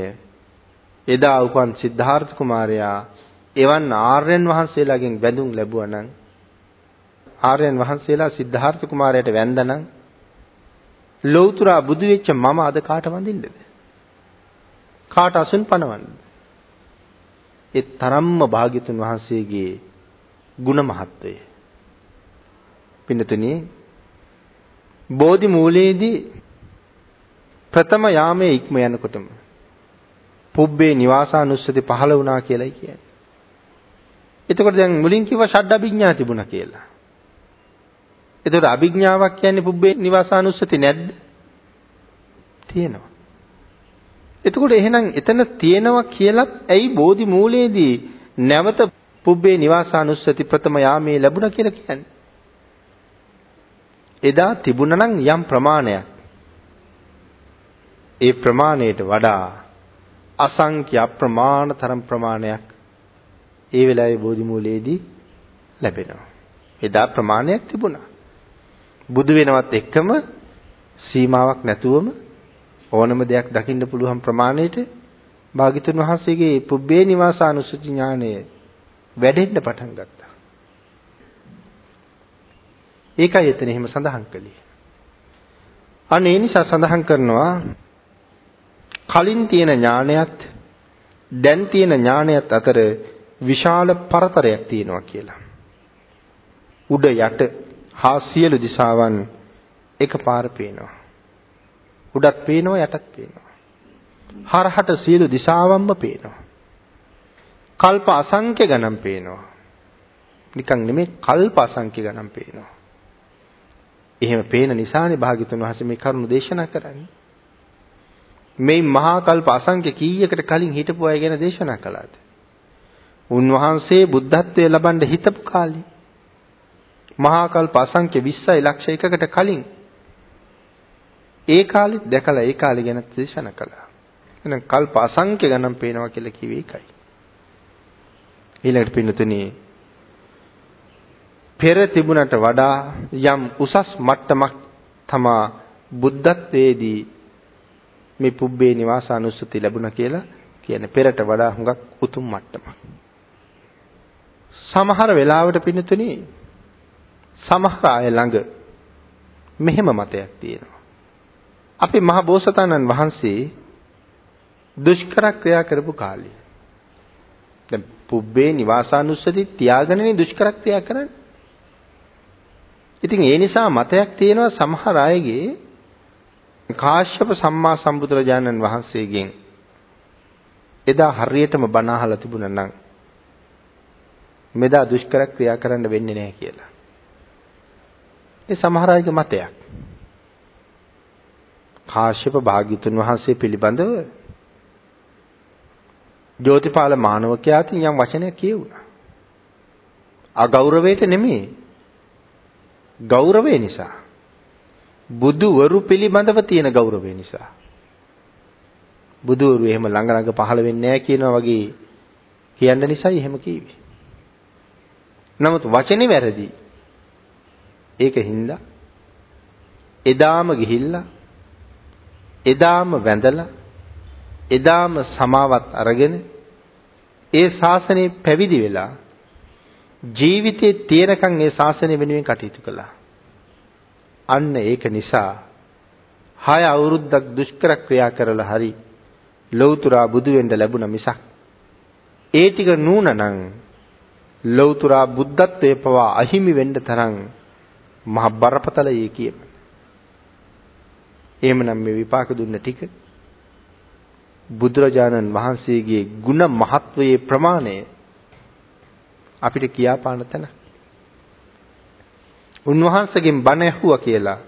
එදා උපන් සිද්ධාර්ථ කුමාරයා එවන් ආර්යයන් වහන්සේලාගෙන් වැඳුම් ලැබුවා නම් ආර්යයන් වහන්සේලා සිද්ධාර්ථ කුමාරයාට වැඳනනම් ලෞතර බුදු වෙච්ච මම අද කාට වඳින්නද? කාට අසුන් පනවන්නද? ඒ තරම්ම භාග්‍යතුන් වහන්සේගේ ಗುಣ මහත්වය. පින්නතුනි බෝධි මූලයේදී ප්‍රථම යාමයේ ඉක්ම යනකොටම පුබ්බේ නිවාසානුස්සති පහළ වුණා කියලායි කියන්නේ. එතකොට දැන් මුලින් කිව්වා ෂඩ් අභිඥා තිබුණා කියලා. එතකොට අභිඥාවක් කියන්නේ පුබ්බේ නිවාසානුස්සති නැද්ද? තියෙනවා. එතකොට එහෙනම් එතන තියෙනවා කියලත් ඇයි බෝධි මූලයේදී නැවත පුබ්බේ නිවාසානුස්සති ප්‍රථම යාමේ ලැබුණා කියලා කියන්නේ? එදා තිබුණා නම් යම් ප්‍රමාණයක් ඒ ප්‍රමාණයට වඩා අසංඛ්‍ය අප්‍රමාණ තරම් ප්‍රමාණයක් ඒ වෙලාවේ බෝධි මූලයේදී ලැබෙනවා. එදා ප්‍රමාණයක් තිබුණා. බුදු වෙනවත් එක්කම සීමාවක් නැතුවම ඕනම දෙයක් දකින්න පුළුවන් ප්‍රමාණයට භාග්‍යතුන් වහන්සේගේ පුබ්බේ නිවාසානුසුචි ඥානය වැඩෙන්න පටන් ගත්තා. ඒකයි එතන එහෙම සඳහන් කළේ. අනේ නිසා සඳහන් කරනවා කලින් තියෙන ඥානයත් දැන් තියෙන ඥානයත් අතර විශාල පරතරයක් තියෙනවා කියලා. උඩ යට හා සියලු දිශාවන් එකපාර පේනවා. උඩත් පේනවා යටත් පේනවා. හරහට සියලු දිශාවන්ම පේනවා. කල්ප අසංඛ්‍ය ගණන් පේනවා. නිකන් නෙමෙයි කල්ප අසංඛ්‍ය ගණන් පේනවා. එහෙම පේන නිසානේ භාග්‍යතුන් වහන්සේ මේ කරුණ දේශනා කරන්නේ. මේ මහා කල්ප අසංඛ්‍ය කීයකට කලින් හිටපු අය ගැන දේශනා කළාද? උන්වහන්සේ බුද්ධත්වයේ ලබන්න හිතපු කාලේ මහා කල්ප අසංඛ්‍ය 20යි ලක්ෂ එකකට කලින් ඒ කාලෙත් දැකලා ඒ කාලේ ගැන දේශනා කළා. එහෙනම් කල්ප අසංඛ්‍ය ගණන් පේනවා කියලා කිව්වේ ඒකයි. ඊළඟට පින්නතුනේ පෙර තිබුණට වඩා යම් උසස් මට්ටමක් තමා බුද්ධත්වයේදී මේ පුබ්බේ නිවාසානුස්සති ලැබුණා කියලා කියන්නේ පෙරට වඩා හුඟක් උතුම් මට්ටමක්. සමහර වෙලාවට පින්නතුනි සමහර අය ළඟ මෙහෙම මතයක් තියෙනවා. අපි මහ බෝසතාණන් වහන්සේ දුෂ්කර ක්‍රියා කරපු කාලේ. දැන් පුබ්බේ නිවාසානුස්සති තියාගෙනනේ දුෂ්කර ක්‍රියා කරන්නේ. ඉතින් ඒ නිසා මතයක් තියෙනවා සමහර අයගේ කාශ්‍යප සම්මා සම්බුදුරජාණන් වහන්සේගෙන් එදා හරියටම බණ අහලා තිබුණා නම් මෙදා දුෂ්කර ක්‍රියා කරන්න වෙන්නේ නැහැ කියලා. ඒ සමහර අයගේ මතයක්. කාශ්‍යප භාග්‍යතුන් වහන්සේ පිළිබඳව ජෝතිපාල මානවකයාටින් යම් වචනයක් කියුණා. අගෞරවයට නෙමෙයි. ගෞරවය නිසා. බුදුවරු පිළිබඳව තියෙන ගෞරවය නිසා. බුදුවරු එහෙම ළඟ ළඟ පහළ වෙන්නේ නැහැ කියනවා වගේ කියන්න නිසායි එහෙම කිව්වේ. නමුත් වචනේ වැරදි. ඒක හින්දා එදාම ගිහිල්ලා එදාම වැඳලා එදාම සමාවත් අරගෙන ඒ ශාසනය පැවිදි වෙලා ජීවිතේ තියෙනකන් ඒ ශාසනය වෙනුවෙන් කටයුතු කළා. අන්න ඒක නිසා හය අවුරුද්දක් දුෂ්කර ක්‍රියා කරලා හරි ලෞතුරා බුදු වෙන්න ලැබුණ මිසක් ඒ ටික නූනනම් ලෞතුරා බුද්ධත්වයේ පවා අහිමි වෙන්න තරම් මහ බරපතලයි කියම. එහෙමනම් මේ විපාක දුන්න ටික බුදුරජාණන් වහන්සේගේ ಗುಣ මහත්වයේ ප්‍රමාණය අපිට කියාපාන තැන. උන්වහන්සේගෙන් බණ ඇහුවා කියලා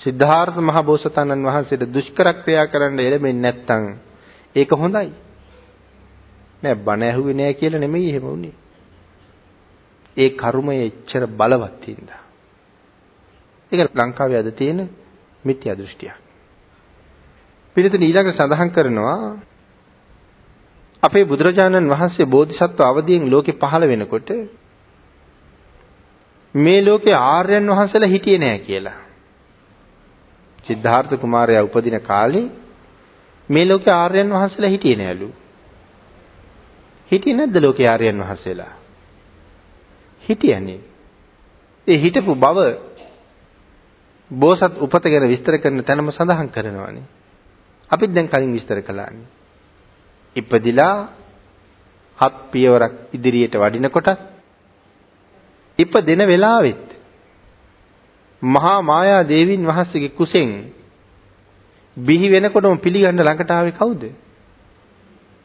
සිද්ධාර්ථ මහ බෝසතාණන් වහන්සේට දුෂ්කර ක්‍රියා කරන්න එළෙමින් නැත්තම් ඒක හොඳයි. නෑ බණ ඇහුවේ නෑ කියලා නෙමෙයි එහෙම වුනේ. ඒ කර්මය එච්චර බලවත් හින්දා. ඒක ලංකාවේ අද තියෙන මිත්‍යා දෘෂ්ටියක්. පිළිතුරු ඊළඟ සඳහන් කරනවා අපේ බුදුරජාණන් වහන්සේ බෝධිසත්ව අවදීන් ලෝකෙ පහළ වෙනකොට මේ ලෝකේ ආර්යයන් වහන්සේලා හිටියේ නෑ කියලා. සිද්ධාර්ථ කුමාරයා උපදින කාලේ මේ ලෝකේ ආර්යයන් වහන්සේලා හිටියේ නෑලු. හිටියේ නැද්ද ලෝකේ ආර්යයන් වහන්සේලා? හිටියනේ. ඒ හිටපු බව බෝසත් උපත ගැන විස්තර කරන තැනම සඳහන් කරනවානේ. අපිත් දැන් කලින් විස්තර කළානේ. ඉපදිලා හත් පියවරක් ඉදිරියට වඩිනකොට ඉපදෙන වෙලාවෙත් මහා මායා දේවින් වහන්සේගේ කුසෙන් බිහි වෙනකොටම පිළිගන්න ළඟට ආවේ කවුද?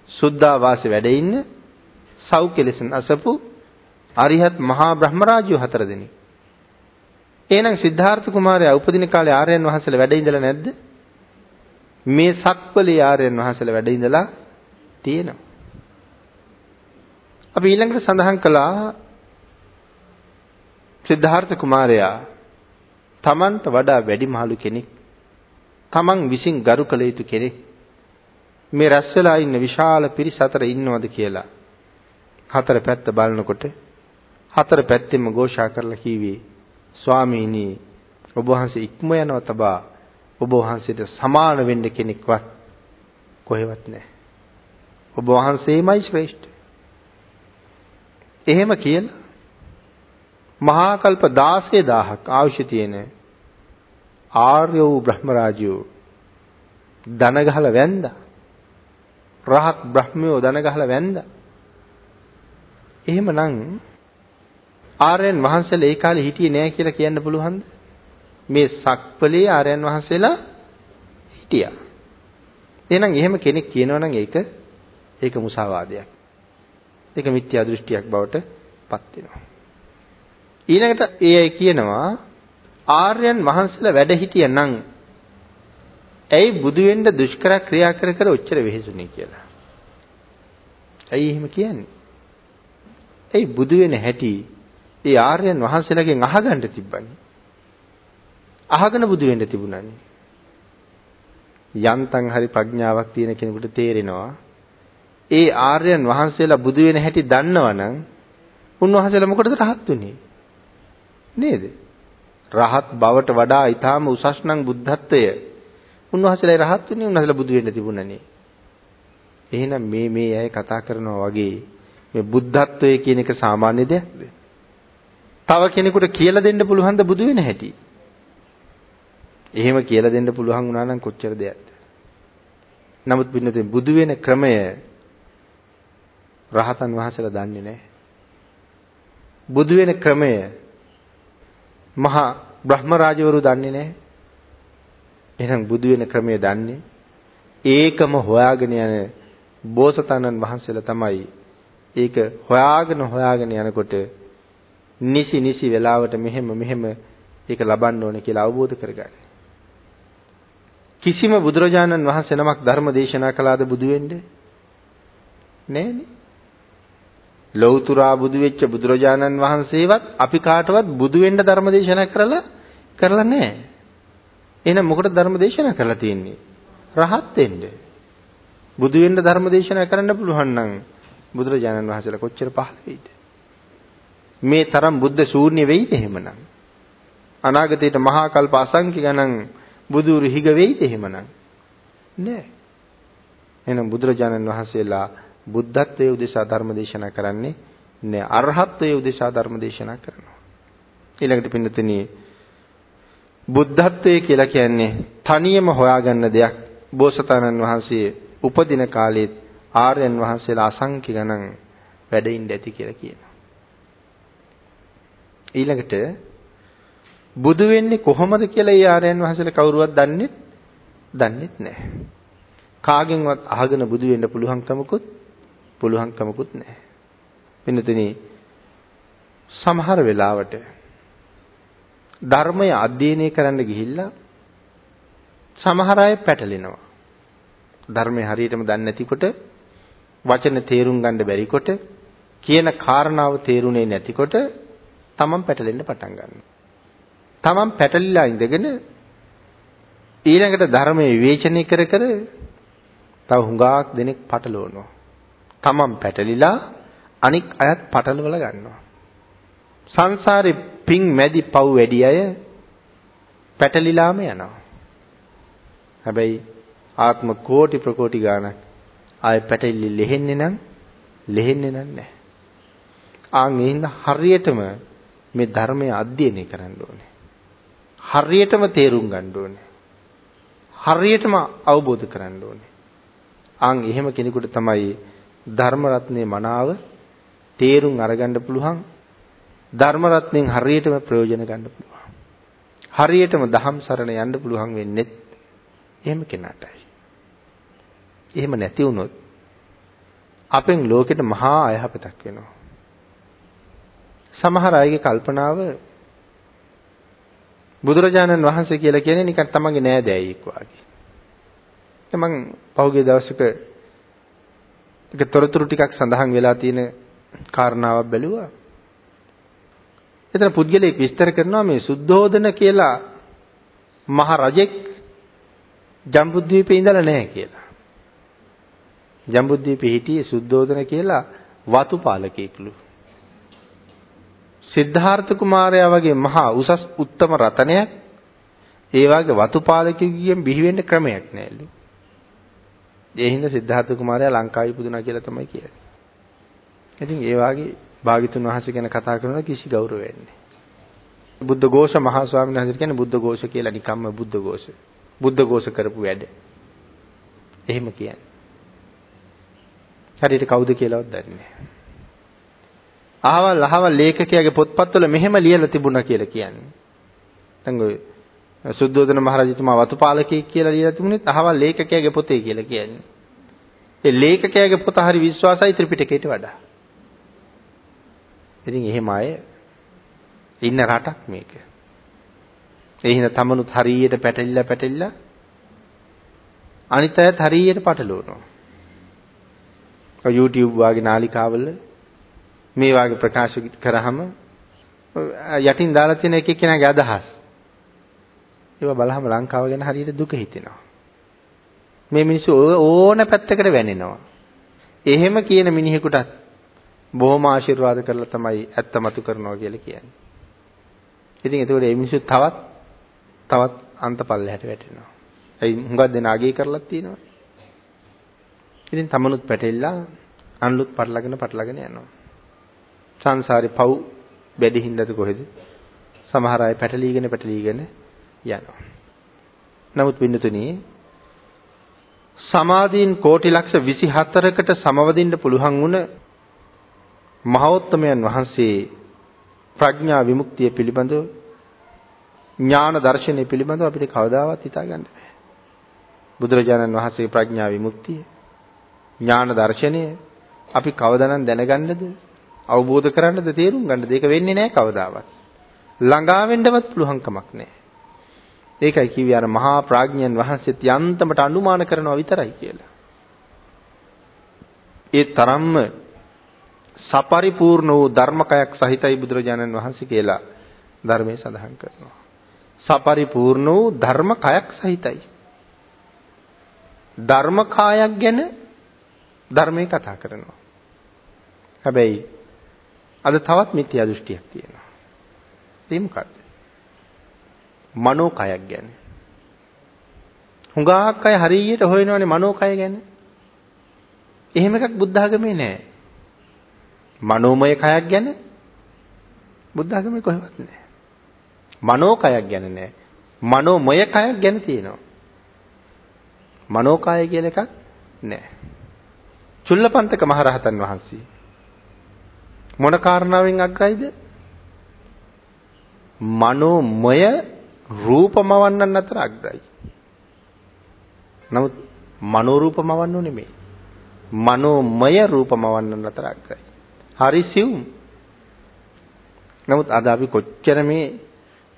සුද්ධාවාසේ වැඩ ඉන්න සෞඛ්‍යලෙසන් අසපු අරිහත් මහා බ්‍රහ්මරාජයෝ හතර දෙනෙක්. එහෙනම් සිද්ධාර්ථ කුමාරයා උපදින කාලේ ආර්යයන් වහන්සේලා වැඩ ඉඳලා නැද්ද? මේ සක්වලේ ආර්යයන් වහන්සේලා වැඩ ඉඳලා තියෙනවා. අපි ඊළඟට සඳහන් කළා සිද්ධාර්ථ කුමාරයා තමන්ට වඩා වැඩිමහලු කෙනෙක් තමන් විසින් ගරු කළ යුතු කෙනෙක් මේ රැස් වෙලා ඉන්න විශාල පිරිස අතර ඉන්නවද කියලා හතර පැත්ත බලනකොට හතර පැත්තෙම ഘോഷා කරලා කීවේ ස්වාමීනි ඔබ වහන්සේ ඉක්ම යනව තබා ඔබ වහන්සේට සමාන වෙන්න කෙනෙක්වත් කොහෙවත් නැහැ. ඔබ වහන්සේමයි ශ්‍රේෂ්ඨ. එහෙම කියලා මහා කල්ප 16000ක් අවශ්‍ය තියෙන ආර්ය වූ බ්‍රහ්මරාජයෝ දන ගහලා වැන්දා. රහත් බ්‍රහ්මයෝ දන ගහලා වැන්දා. එහෙමනම් ආර්යයන් වහන්සේලා ඒ කාලේ හිටියේ නෑ කියලා කියන්න පුළුවන්ද? මේ සක්පලේ ආර්යයන් වහන්සේලා හිටියා. එහෙනම් එහෙම කෙනෙක් කියනවා නම් ඒක ඒක මුසාවාදයක්. ඒක මිත්‍යා දෘෂ්ටියක් බවට පත් වෙනවා. ඊළඟට ඒ අය කියනවා ආර්යයන් වහන්සේලා වැඩ හිටියනම් ඇයි බුදු වෙන්න දුෂ්කර ක්‍රියා කර කර ඔච්චර වෙහෙසුනේ කියලා. ඇයි එහෙම කියන්නේ? ඇයි බුදු වෙන හැටි ඒ ආර්යයන් වහන්සේලාගෙන් අහගන්න තිබ්බනේ. අහගෙන බුදු වෙන්න තිබුණානේ. යන්තම් හරි ප්‍රඥාවක් තියෙන කෙනෙකුට තේරෙනවා ඒ ආර්යයන් වහන්සේලා බුදු වෙන හැටි දන්නවනම් උන්වහන්සේලා මොකටද රහත් වෙන්නේ? නේද? රහත් බවට වඩා ඊටාම උසස් නම් බුද්ධත්වය උන්වහන්සේලා රහත් වෙන්නේ උන්වහන්සේලා බුදු වෙන්න තිබුණනේ. එහෙනම් මේ මේ අය කතා කරනවා වගේ මේ බුද්ධත්වය කියන එක සාමාන්‍ය දෙයක්ද? තව කෙනෙකුට කියලා දෙන්න පුළුවන් ද බුදු වෙන හැටි? එහෙම කියලා දෙන්න පුළුවන් වුණා නම් කොච්චර දෙයක්ද? නමුත් පින්නතේ බුදු වෙන ක්‍රමය රහතන් වහන්සේලා දන්නේ නැහැ. බුදු වෙන ක්‍රමය මහා බ්‍රහ්ම රාජවරු දන්නේ නැහැ. එහෙනම් බුදු වෙන ක්‍රමය දන්නේ ඒකම හොයාගෙන යන බෝසතාණන් වහන්සේලා තමයි ඒක හොයාගෙන හොයාගෙන යනකොට නිසි නිසි වෙලාවට මෙහෙම මෙහෙම ඒක ලබන්න ඕනේ කියලා අවබෝධ කරගන්නේ. කිසිම බුදුරජාණන් වහන්සේ නමක් ධර්ම දේශනා කළාද බුදු වෙන්නේ? නෑනේ. ලෞතුරා බුදු වෙච්ච බුදුරජාණන් වහන්සේවත් අපි කාටවත් බුදු වෙන්න ධර්ම දේශනා කරලා කරලා නෑ. එහෙනම් මොකටද ධර්ම දේශනා කරලා තියෙන්නේ? රහත් වෙන්න. බුදු වෙන්න ධර්ම දේශනා කරන්න පුළුවන් නම් බුදුරජාණන් වහන්සේලා කොච්චර පහළ වෙයිද? මේ තරම් බුද්ධ ශූන්‍ය වෙයිද එහෙමනම්? අනාගතයේට මහා කල්ප අසංඛ්‍ය ගණන් බුදුරු හිග වෙයිද එහෙමනම්? නෑ. එහෙනම් බුදුරජාණන් වහන්සේලා බුද්ධත්වයේ උදෙසා ධර්ම දේශනා කරන්නේ නෑ අරහත්ත්වයේ උදෙසා ධර්ම දේශනා කරනවා. ඊළඟට පින්නතනේ බුද්ධත්වයේ කියලා කියන්නේ තනියම හොයාගන්න දෙයක්. බෝසතාණන් වහන්සේ උපදින කාලෙත් ආර්යයන් වහන්සේලා අසංඛ්‍ය ගණන් වැඩ ඉඳ ඇති කියලා කියනවා. ඊළඟට බුදු වෙන්නේ කොහොමද කියලා ඒ ආර්යයන් වහන්සේලා කවුරුවත් දන්නේ දන්නේත් නැහැ. කාගෙන්වත් අහගෙන බුදු වෙන්න පුළුවන්කමකුත් පුළුවන්කමකුත් නැහැ. වෙනතනි සමහර වෙලාවට ධර්මය අධ්‍යයනය කරන්න ගිහිල්ලා සමහර අය පැටලෙනවා. ධර්මය හරියටම දන්නේ නැතිකොට වචන තේරුම් ගන්න බැරිකොට කියන කාරණාව තේරුනේ නැතිකොට තමන් පැටලෙන්න පටන් ගන්නවා. තමන් පැටලිලා ඉඳගෙන ඊළඟට ධර්මයේ විවේචනය කර කර තව හුඟක් දෙනෙක් පටලවනවා. තමන් පැටලිලා අනික් අයත් පටලවල ගන්නවා. සංසාරේ පිං මැදි පව් වැඩි අය පැටලිලාම යනවා. හැබැයි ආත්ම කෝටි ප්‍රකෝටි ගාණක් ආය පැටලිලි ලෙහෙන්නේ නම් ලෙහෙන්නේ නැහැ. ආන් ඒින්ද හරියටම මේ ධර්මය අධ්‍යයනය කරන්න ඕනේ. හරියටම තේරුම් ගන්න ඕනේ. හරියටම අවබෝධ කරගන්න ඕනේ. ආන් එහෙම කෙනෙකුට තමයි ධර්ම රත්නේ මනාව තේරුම් අරගන්න පුළුවන්. ධර්ම රත්නෙන් හරියටම ප්‍රයෝජන ගන්න පුළුවන්. හරියටම දහම් සරණ යන්න පුළුවන් වෙන්නේ එහෙම කෙනාටයි. එහෙම නැති වුණොත් අපෙන් ලෝකෙට මහා අයහපතක් වෙනවා. සමහර අයගේ කල්පනාව බුදුරජාණන් වහන්සේ කියලා කියන්නේ නිකන් තමන්ගේ නෑදෑයෙක් වගේ. මම පහුගිය දවසක එක තොරතුරු ටිකක් සඳහන් වෙලා තියෙන කාරණාවක් බැලුවා. එතන පුද්ගලයෙක් විස්තර කරනවා මේ සුද්ධෝදන කියලා මහ රජෙක් ජම්බුද්වීපේ ඉඳලා නැහැ කියලා. ජම්බුද්වීපේ හිටියේ සුද්ධෝදන කියලා වතුපාලකයෙක්ලු. සිද්ධාර්ථ කුමාරයා වගේ මහා උසස් උත්තම රතනයක් ඒ වගේ වතුපාලකයෙකුගෙන් බිහි වෙන්න ක්‍රමයක් නැහැලු. ඒ හින්දා සිද්ධාර්ථ කුමාරයා ලංකාවේ ඉපදුනා කියලා තමයි කියන්නේ. ඉතින් ඒ වාගේ භාග්‍යතුන් වහන්සේ ගැන කතා කරනවා කිසි ගෞරවයක් නැහැ. බුද්ධ ഘോഷ මහා ස්වාමීන් වහන්සේ කියන්නේ බුද්ධ ഘോഷ කියලා නිකම්ම බුද්ධ ഘോഷ. බුද්ධ ഘോഷ කරපු වැඩ. එහෙම කියන්නේ. හරියට කවුද කියලාවත් දන්නේ නැහැ. අහවල් අහවල් ලේඛකයාගේ පොත්පත්වල මෙහෙම ලියලා තිබුණා කියලා කියන්නේ. දැන් ඔය සුද්ධෝදන මහරජතුමා වතුපාලකයෙක් කියලා ලියලා තිබුණෙත් අහවල් ලේඛකයාගේ පොතේ කියලා කියන්නේ. ඒ ලේඛකයාගේ පොත හරි විශ්වාසයි ත්‍රිපිටකයට වඩා. ඉතින් එහෙම අය ඉන්න රටක් මේක. ඒ හින්දා තමනුත් හරියට පැටලිලා පැටලිලා අනිත් අයත් හරියට පටලවනවා. YouTube වාගේ නාලිකාවල මේ වාගේ ප්‍රකාශ කරාම යටින් දාලා තියෙන එක එක්කෙනාගේ අදහස්. ඒවා බලහම ලංකාව ගැන හරියට දුක හිතෙනවා. මේ මිනිස්සු ඕන පැත්තකට වැනෙනවා. එහෙම කියන මිනිහෙකුටත් බොහොම ආශිර්වාද කරලා තමයි ඇත්ත මතු කරනවා කියලා කියන්නේ. ඉතින් ඒකෝට මේ මිනිස්සු තවත් තවත් අන්තපල්ලයට වැටෙනවා. ඒ හුඟක් දෙන අගේ කරලා තියෙනවා. ඉතින් තමනුත් පැටෙල්ලා අන්ලුත් පටලගෙන පටලගෙන යනවා. සංසාරේ පව් වැඩි හින්දාද කොහෙද? සමහර අය පැටලීගෙන පැටලීගෙන යනවා. නමුත් වින්නතුනි සමාධීන් කෝටි ලක්ෂ 24කට සමවදින්න පුළුවන් වුණ මහෞත්තමයන් වහන්සේ ප්‍රඥා විමුක්තිය පිළිබඳව ඥාන දර්ශනය පිළිබඳව අපිට කවදාවත් හිතා ගන්න බෑ. බුදුරජාණන් වහන්සේ ප්‍රඥා විමුක්තිය ඥාන දර්ශනය අපි කවදානම් දැනගන්නද අවබෝධ කරන්නද තේරුම් ගන්නද ඒක වෙන්නේ නැහැ කවදාවත්. ළඟා වෙන්නවත් පුළුවන් කමක් නැහැ. ඒකයි කිව්වේ අර මහා ප්‍රඥයන් වහන්සේත් යන්තමට අනුමාන කරනවා විතරයි කියලා. ඒ තරම්ම සපරිපූර්ණ වූ ධර්මකයක් සහිතයි බුදුරජාණන් වහන්සේ කියලා ධර්මයේ සඳහන් කරනවා. සපරිපූර්ණ වූ ධර්මකයක් සහිතයි. ධර්මකායක් ගැන ධර්මයේ කතා කරනවා. හැබැයි අද තවත් මිත්‍යා දෘෂ්ටියක් තියෙනවා. ඒ මොකද්ද? මනෝකයක් ගැන. හුඟක් අය හරියට හොයනවානේ මනෝකය ගැන. එහෙම එකක් බුද්ධ ආගමේ නැහැ. මනෝමය කයක් ගැන බුද්ධ ආගමේ කොහෙවත් නැහැ. මනෝකයක් ගැන නැහැ. මනෝමය කයක් ගැන තියෙනවා. මනෝකාය කියලා එකක් නැහැ. චුල්ලපන්තක මහරහතන් වහන්සේ මොන කාරණාවෙන් අග්‍රයිද? මනෝමය රූපමවන්නන් අතර අග්‍රයි. නමුත් මනෝ රූපමවන්නෝ නෙමෙයි. මනෝමය රූපමවන්නන් අතර අග්‍රයි. හරි සිවුම්. නමුත් අද අපි කොච්චර මේ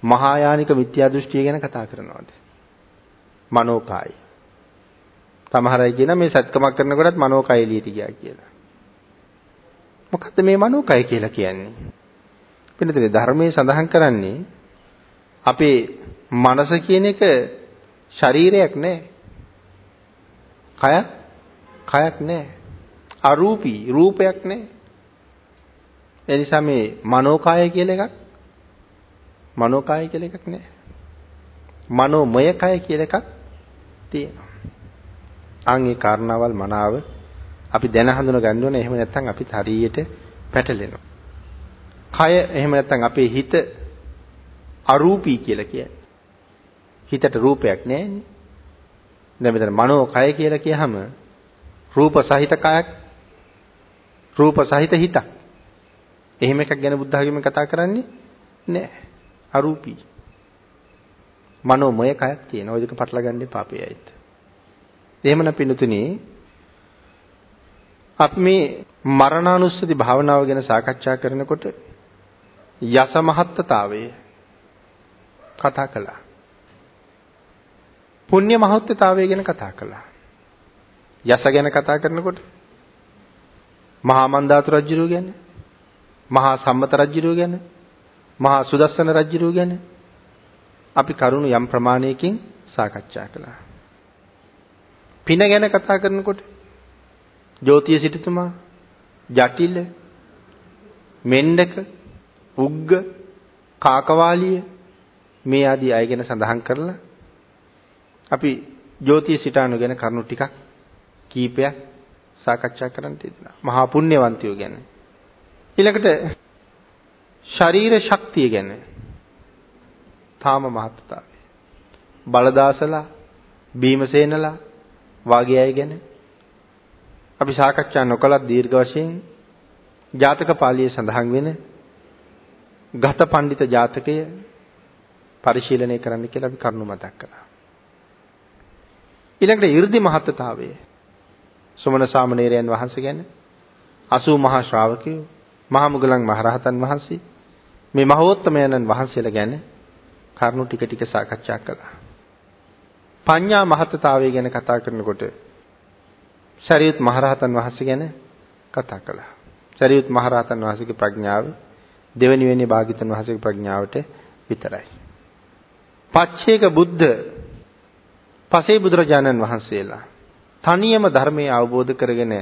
මහායානික මිත්‍යා දෘෂ්ටිය ගැන කතා කරනවද? මනෝකාය. සමහර අය කියන මේ සත්කමක් කරනකොටත් මනෝකය එළියට ගියා කියලා. මොකද්ද මේ මනෝකය කියලා කියන්නේ? පිළිතුරේ ධර්මයේ සඳහන් කරන්නේ අපේ මනස කියන එක ශරීරයක් නෑ. කයක් කයක් නෑ. අරූපී රූපයක් නෑ. ඒ නිසා මේ මනෝකාය කියලා එකක් මනෝකාය කියලා එකක් නෑ. මනෝමය කය කියලා එකක් තියෙනවා. අන් ඒ කාරණාවල් මනාව අපි දැන හඳුන ගන්න ඕනේ. එහෙම නැත්නම් අපිත් හරියට පැටලෙනවා. කය එහෙම නැත්නම් අපේ හිත අරූපී කියලා කියන්නේ. හිතට රූපයක් නැහැනේ. දැන් මෙතන මනෝ කය කියලා කියහම රූප සහිත කයක් රූප සහිත හිතක්. එහෙම එකක් ගැන බුද්ධ ආගමෙන් කතා කරන්නේ නැහැ. අරූපී. මනෝමය කයක් තියෙනවා. ඔය දෙක පටල ගන්න එපා අපේ අයිත්. එහෙමනම් පින්තුනේ අපි මේ මරණානුස්සති භාවනාව ගැන සාකච්ඡා කරනකොට යස මහත්තතාවය කතා කළා. පුණ්‍ය මහත්ත්වතාවය ගැන කතා කළා. යස ගැන කතා කරනකොට මහා මන්දාතු රජුරුව ගැන, මහා සම්මත රජුරුව ගැන, මහා සුදස්සන රජුරුව ගැන අපි කරුණු යම් ප්‍රමාණයකින් සාකච්ඡා කළා. පින ගැන කතා කරනකොට ජෝතිය සිටුතුමා, ජටිල, මෙණ්ඩක, උග්ග, කාකවාලිය මේ ආදී අය ගැන සඳහන් කරලා අපි ජෝතිය සිතානු ගැන කරුණු ටිකක් කීපයක් සාකච්ඡා කරන්න තියදුනා. මහා පුණ්‍යවන්තයෝ ගැන. ඊළඟට ශරීර ශක්තිය ගැන තාම මහත්තාවය. බලදාසලා බීමසේනලා වාගේ අය ගැන අපි සාකච්ඡා නොකලත් දීර්ඝ වශයෙන් ජාතක පාළියේ සඳහන් වෙන ගත පඬිත ජාතකය පරිශීලනය කරන්න කියලා අපි කරුණු මතක් කළා. ඊළඟට 이르දි මහත්තතාවය සුමන සාමණේරයන් වහන්සේ ගැන 80 මහා ශ්‍රාවකයෝ මහා මුගලන් මහරහතන් වහන්සේ මේ මහෝත්තමයන්න් වහන්සේලා ගැන කරුණු ටික ටික සාකච්ඡා කළා. පඤ්ඤා මහත්තතාවය ගැන කතා කරනකොට ශරීරත් මහරහතන් වහන්සේ ගැන කතා කළා. ශරීරත් මහරහතන් වහන්සේගේ ප්‍රඥාව දෙවෙනි වෙන්නේ භාග්‍යතුන් වහන්සේගේ ප්‍රඥාවට විතරයි. පච්චේක බුද්ධ පසේ බුදුරජාණන් වහන්සේලා තනියම ධර්මයේ අවබෝධ කරගෙන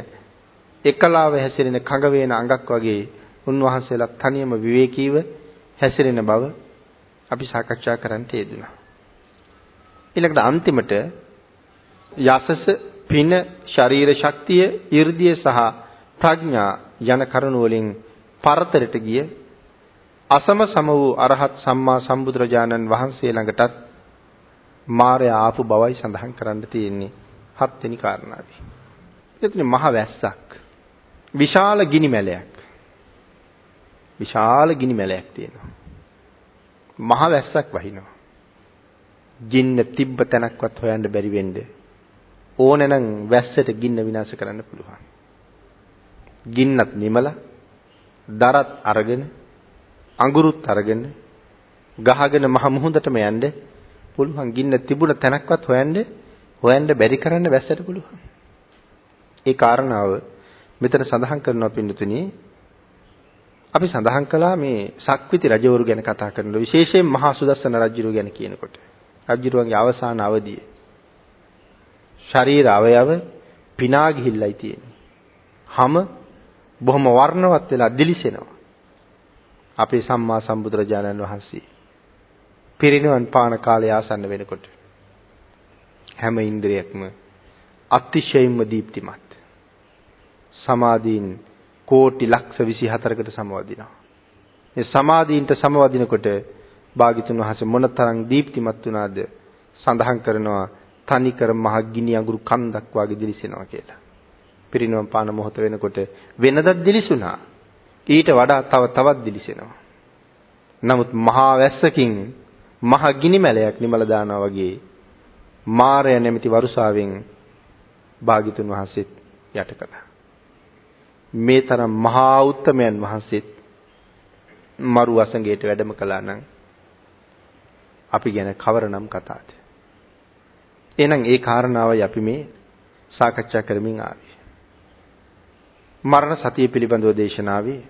එකලාව හැසිරෙන කඟ වේන අඟක් වගේ උන්වහන්සේලා තනියම විවේකීව හැසිරෙන බව අපි සාකච්ඡා කරන්න තේදුනා. ඊළඟට අන්තිමට යසස පින ශරීර ශක්තිය 이르දිය සහ ප්‍රඥා යන කරුණු වලින් පරතරට ගිය අසම සම වූ අරහත් සම්මා සම්බුදුරජාණන් වහන්සේ ළඟටත් මාරය ආපු බවයි සඳහන් කරන්න තියෙන්නේ හත්වෙනි කාරණාවේ. එතන මහ වැස්සක්. විශාල ගිනි මැලයක්. විශාල ගිනි මැලයක් තියෙනවා. මහ වැස්සක් වහිනවා. ගින්න තිබ්බ තැනක්වත් හොයන්න බැරි වෙන්නේ. ඕනනම් වැස්සට ගින්න විනාශ කරන්න පුළුවන්. ගින්නත් නිමලා දරත් අරගෙන අඟුරුත් අරගෙන ගහගෙන මහ මුහුදටම යන්න පුළුවන් ගින්න තිබුණ තැනක්වත් හොයන්න හොයන්න බැරි කරන්න වැස්සට පුළුවන්. ඒ කාරණාව මෙතන සඳහන් කරනවා පින්නතුනි අපි සඳහන් කළා මේ සක්විති රජවරු ගැන කතා කරනකොට විශේෂයෙන් මහා සුදස්සන රජුරු ගැන කියනකොට රජුරුවන්ගේ අවසාන අවධිය ශරීර අවයව පිනා ගිහිල්ලයි තියෙන්නේ. හැම බොහොම වර්ණවත් වෙලා දිලිසෙනවා. අපේ සම්මා සම්බුදුරජාණන් වහන්සේ පිරිනිවන් පාන කාලය ආසන්න වෙනකොට හැම ඉන්ද්‍රියක්ම අතිශයින්ම දීප්තිමත්. සමාධීන් කෝටි ලක්ෂ 24කට සමවදිනවා. මේ සමාධීන්ට සමවදිනකොට භාග්‍යතුන් වහන්සේ මොනතරම් දීප්තිමත් වුණාද සඳහන් කරනවා තනිකර මහ ගිනි අඟුරු කන්දක් වගේ දිලිසෙනවා කියලා. පිරිනවම් පාන මොහොත වෙනකොට වෙනදත් දිලිසුණා. ඊට වඩා තව තවත් දිලිසෙනවා. නමුත් මහා වැස්සකින් මහ ගිනි මැලයක් නිමල දානවා වගේ මාරය නැමැති වරුසාවෙන් භාග්‍යතුන් වහන්සේත් යට කළා. මේ තරම් මහා උත්තමයන් වහන්සේත් මරු අසංගයට වැඩම කළා නම් අපි ගැන කවරනම් කතාද? එහෙනම් ඒ කාරණාවයි අපි මේ සාකච්ඡා කරමින් ආවේ. මරණ සතිය පිළිබඳව දේශනාවේ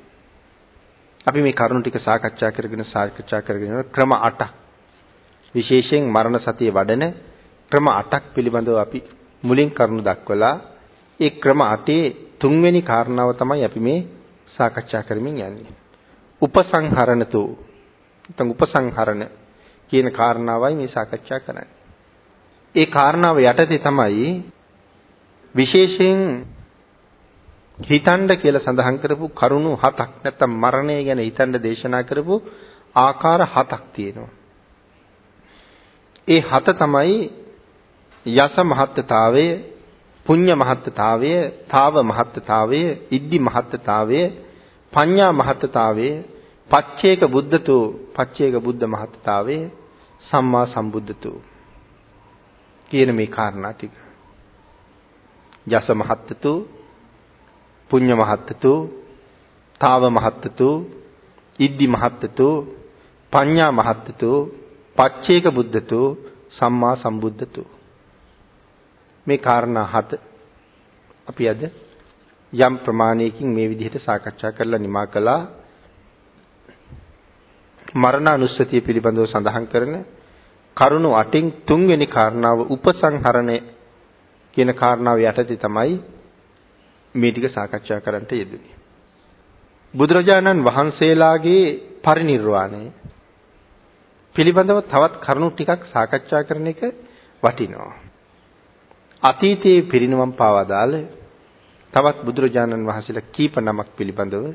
අපි මේ කරුණු ටික සාකච්ඡා කරගෙන සාකච්ඡා කරගෙන ක්‍රම 8ක් විශේෂයෙන් මරණ සතිය වඩන ක්‍රම 8ක් පිළිබඳව අපි මුලින් කරුණු දක්වලා ඒ ක්‍රම 8 තුන්වෙනි කාරණාව තමයි අපි මේ සාකච්ඡා කරමින් යන්නේ. උපසංහරණතු නැත්නම් උපසංහරණ කියන කාරණාවයි මේ සාකච්ඡා කරන්නේ. ඒ කාරණාව යටතේ තමයි විශේෂයෙන් හිතන්න කියලා සඳහන් කරපු කරුණු හතක් නැත්තම් මරණය ගැන හිතන්න දේශනා කරපු ආකාර හතක් තියෙනවා. ඒ හත තමයි යස මහත්තතාවය, පුඤ්ඤ මහත්තතාවය, තාව මහත්තතාවය, ඉද්දි මහත්තතාවය, පඤ්ඤා මහත්තතාවය, පච්චේක බුද්ධතු, පච්චේක බුද්ධ මහත්තතාවය, සම්මා සම්බුද්ධතු කියන මේ කාරණා ටික. යස මහත්තතු, පුඤ්ඤ මහත්තතු, තාව මහත්තතු, ඉද්දි මහත්තතු, පඤ්ඤා මහත්තතු, පච්චේක බුද්ධතු, සම්මා සම්බුද්ධතු. මේ කාරණා හත අපි අද යම් ප්‍රමාණයකින් මේ විදිහට සාකච්ඡා කරලා නිමා කළා. මරණානුස්සතිය පිළිබඳව සඳහන් කරන කරුණු අටින් තුන්වෙනි කාරණාව උපසංහරණය කියන කාරණාව යටතේ තමයි මේ ටික සාකච්ඡා කරන්නට යෙදුනේ. බුදුරජාණන් වහන්සේලාගේ පරිණිරවාණය පිළිබඳව තවත් කරුණු ටිකක් සාකච්ඡා කරන එක වටිනවා. අතීතයේ පිරිනවම් පාවා දාල තවත් බුදුරජාණන් වහන්සේලා කීප නමක් පිළිබඳව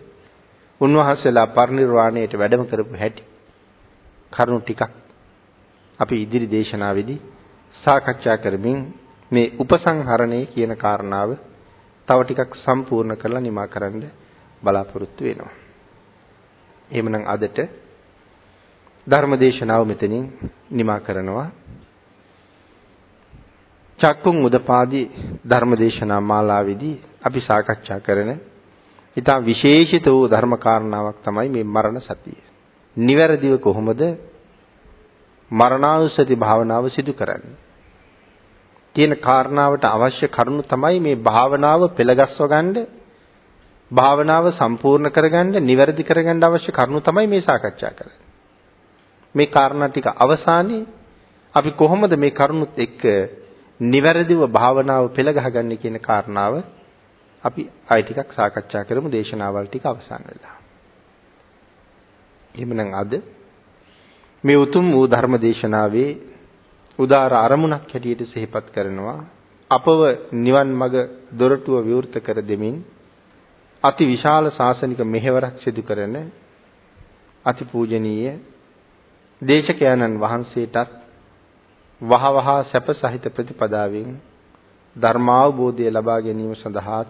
උන්වහන්සේලා පරිණිරවාණයට වැඩම කරපු හැටි කරුණු ටිකක් අපි ඉදිරි දේශනාවේදී සාකච්ඡා කරමින් මේ උපසංහරණය කියන කාරණාව තව ටිකක් සම්පූර්ණ කරලා නිමා කරන්න බලාපොරොත්තු වෙනවා. එහෙමනම් අදට ධර්ම දේශනාව මෙතනින් නිමා කරනවා. චක්කුන් උදපාදී ධර්ම දේශනා මාලාවේදී අපි සාකච්ඡා කරන ඉතා විශේෂිත වූ ධර්ම කාරණාවක් තමයි මේ මරණ සතිය. නිවැරදිව කොහොමද මරණානුස්සති භාවනාව සිදු කරන්නේ? කියන කාරණාවට අවශ්‍ය කරුණු තමයි මේ භාවනාව පෙළගස්ව ගන්න භාවනාව සම්පූර්ණ කරගන්න නිවැරදි කරගන්න අවශ්‍ය කරුණු තමයි මේ සාකච්ඡා කරන්නේ. මේ කාරණා ටික අවසානයේ අපි කොහොමද මේ කරුණුත් එක්ක නිවැරදිව භාවනාව පෙළගහගන්නේ කියන කාරණාව අපි ආයි ටිකක් සාකච්ඡා කරමු දේශනාවල් ටික අවසන් වෙලා. එහෙමනම් අද මේ උතුම් වූ ධර්ම දේශනාවේ උදාර අරමුණක් හැටියට සිහිපත් කරනවා අපව නිවන් මඟ දොරටුව විවෘත කර දෙමින් අති විශාල සාසනික මෙහෙවරක් සිදු කරන අති පූජනීය දේශකයන්න් වහන්සේටත් වහවහ සැප සහිත ප්‍රතිපදාවෙන් ධර්මාවබෝධය ලබා ගැනීම සඳහා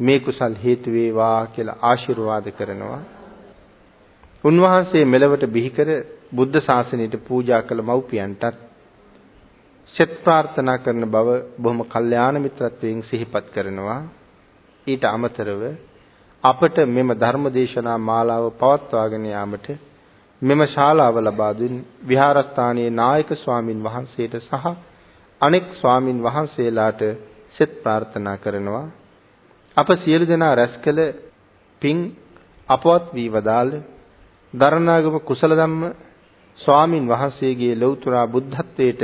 මේ කුසල් හේතු වේවා කියලා ආශිර්වාද කරනවා. උන්වහන්සේ මෙලවට බිහි කර බුද්ධ ශාසනයට පූජා කළ මව්පියන්ටත් සෙත් ප්‍රාර්ථනා කරන බව බොහොම කල්යාණ මිත්‍රත්වයෙන් සිහිපත් කරනවා. ඊට අමතරව අපට මෙම ධර්ම දේශනා මාලාව පවත්වාගෙන යාමට මෙම ශාලාව ලබා දුන් විහාරස්ථානයේ නායක ස්වාමින් වහන්සේට සහ අනෙක් ස්වාමින් වහන්සේලාට සෙත් ප්‍රාර්ථනා කරනවා අප සියලු දෙනා රැස් කළ පින් අපවත් වී වදාළ දරණාගම කුසල ධම්ම ස්වාමින් වහන්සේගේ ලෞතර බුද්ධත්වයට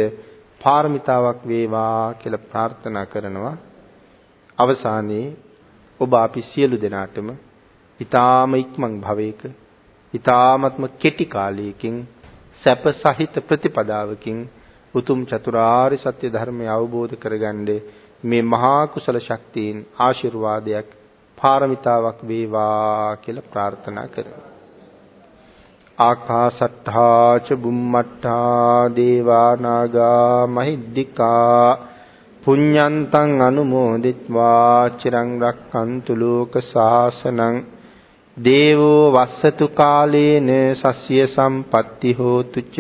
පාරමිතාවක් වේවා කියලා ප්‍රාර්ථනා කරනවා අවසානයේ ඔබ අපි සියලු දෙනාටම ඊ타ම ඉක්මන් භවයක ඊ타මත්ම කෙටි කාලයකින් සැප සහිත ප්‍රතිපදාවකින් උතුම් චතුරාර්ය සත්‍ය ධර්මය අවබෝධ කරගන්නේ මේ මහා කුසල ශක්තියින් ආශිර්වාදයක් පාරමිතාවක් වේවා කියලා ප්‍රාර්ථනා කරමු. ආකාසට්ඨා ච බුම්මට්ඨා දේවා නාග මහිද්దికා පුඤ්ඤන්තං අනුමෝදිත්වා චිරං රක්칸තු ලෝක සාසනං දේවෝ වස්සතු කාලේන සස්්‍ය සම්පත්ති හෝතු ච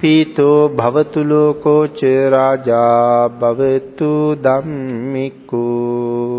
පීතෝ භවතු ලෝකෝ ච රාජා භවතු ධම්මිකෝ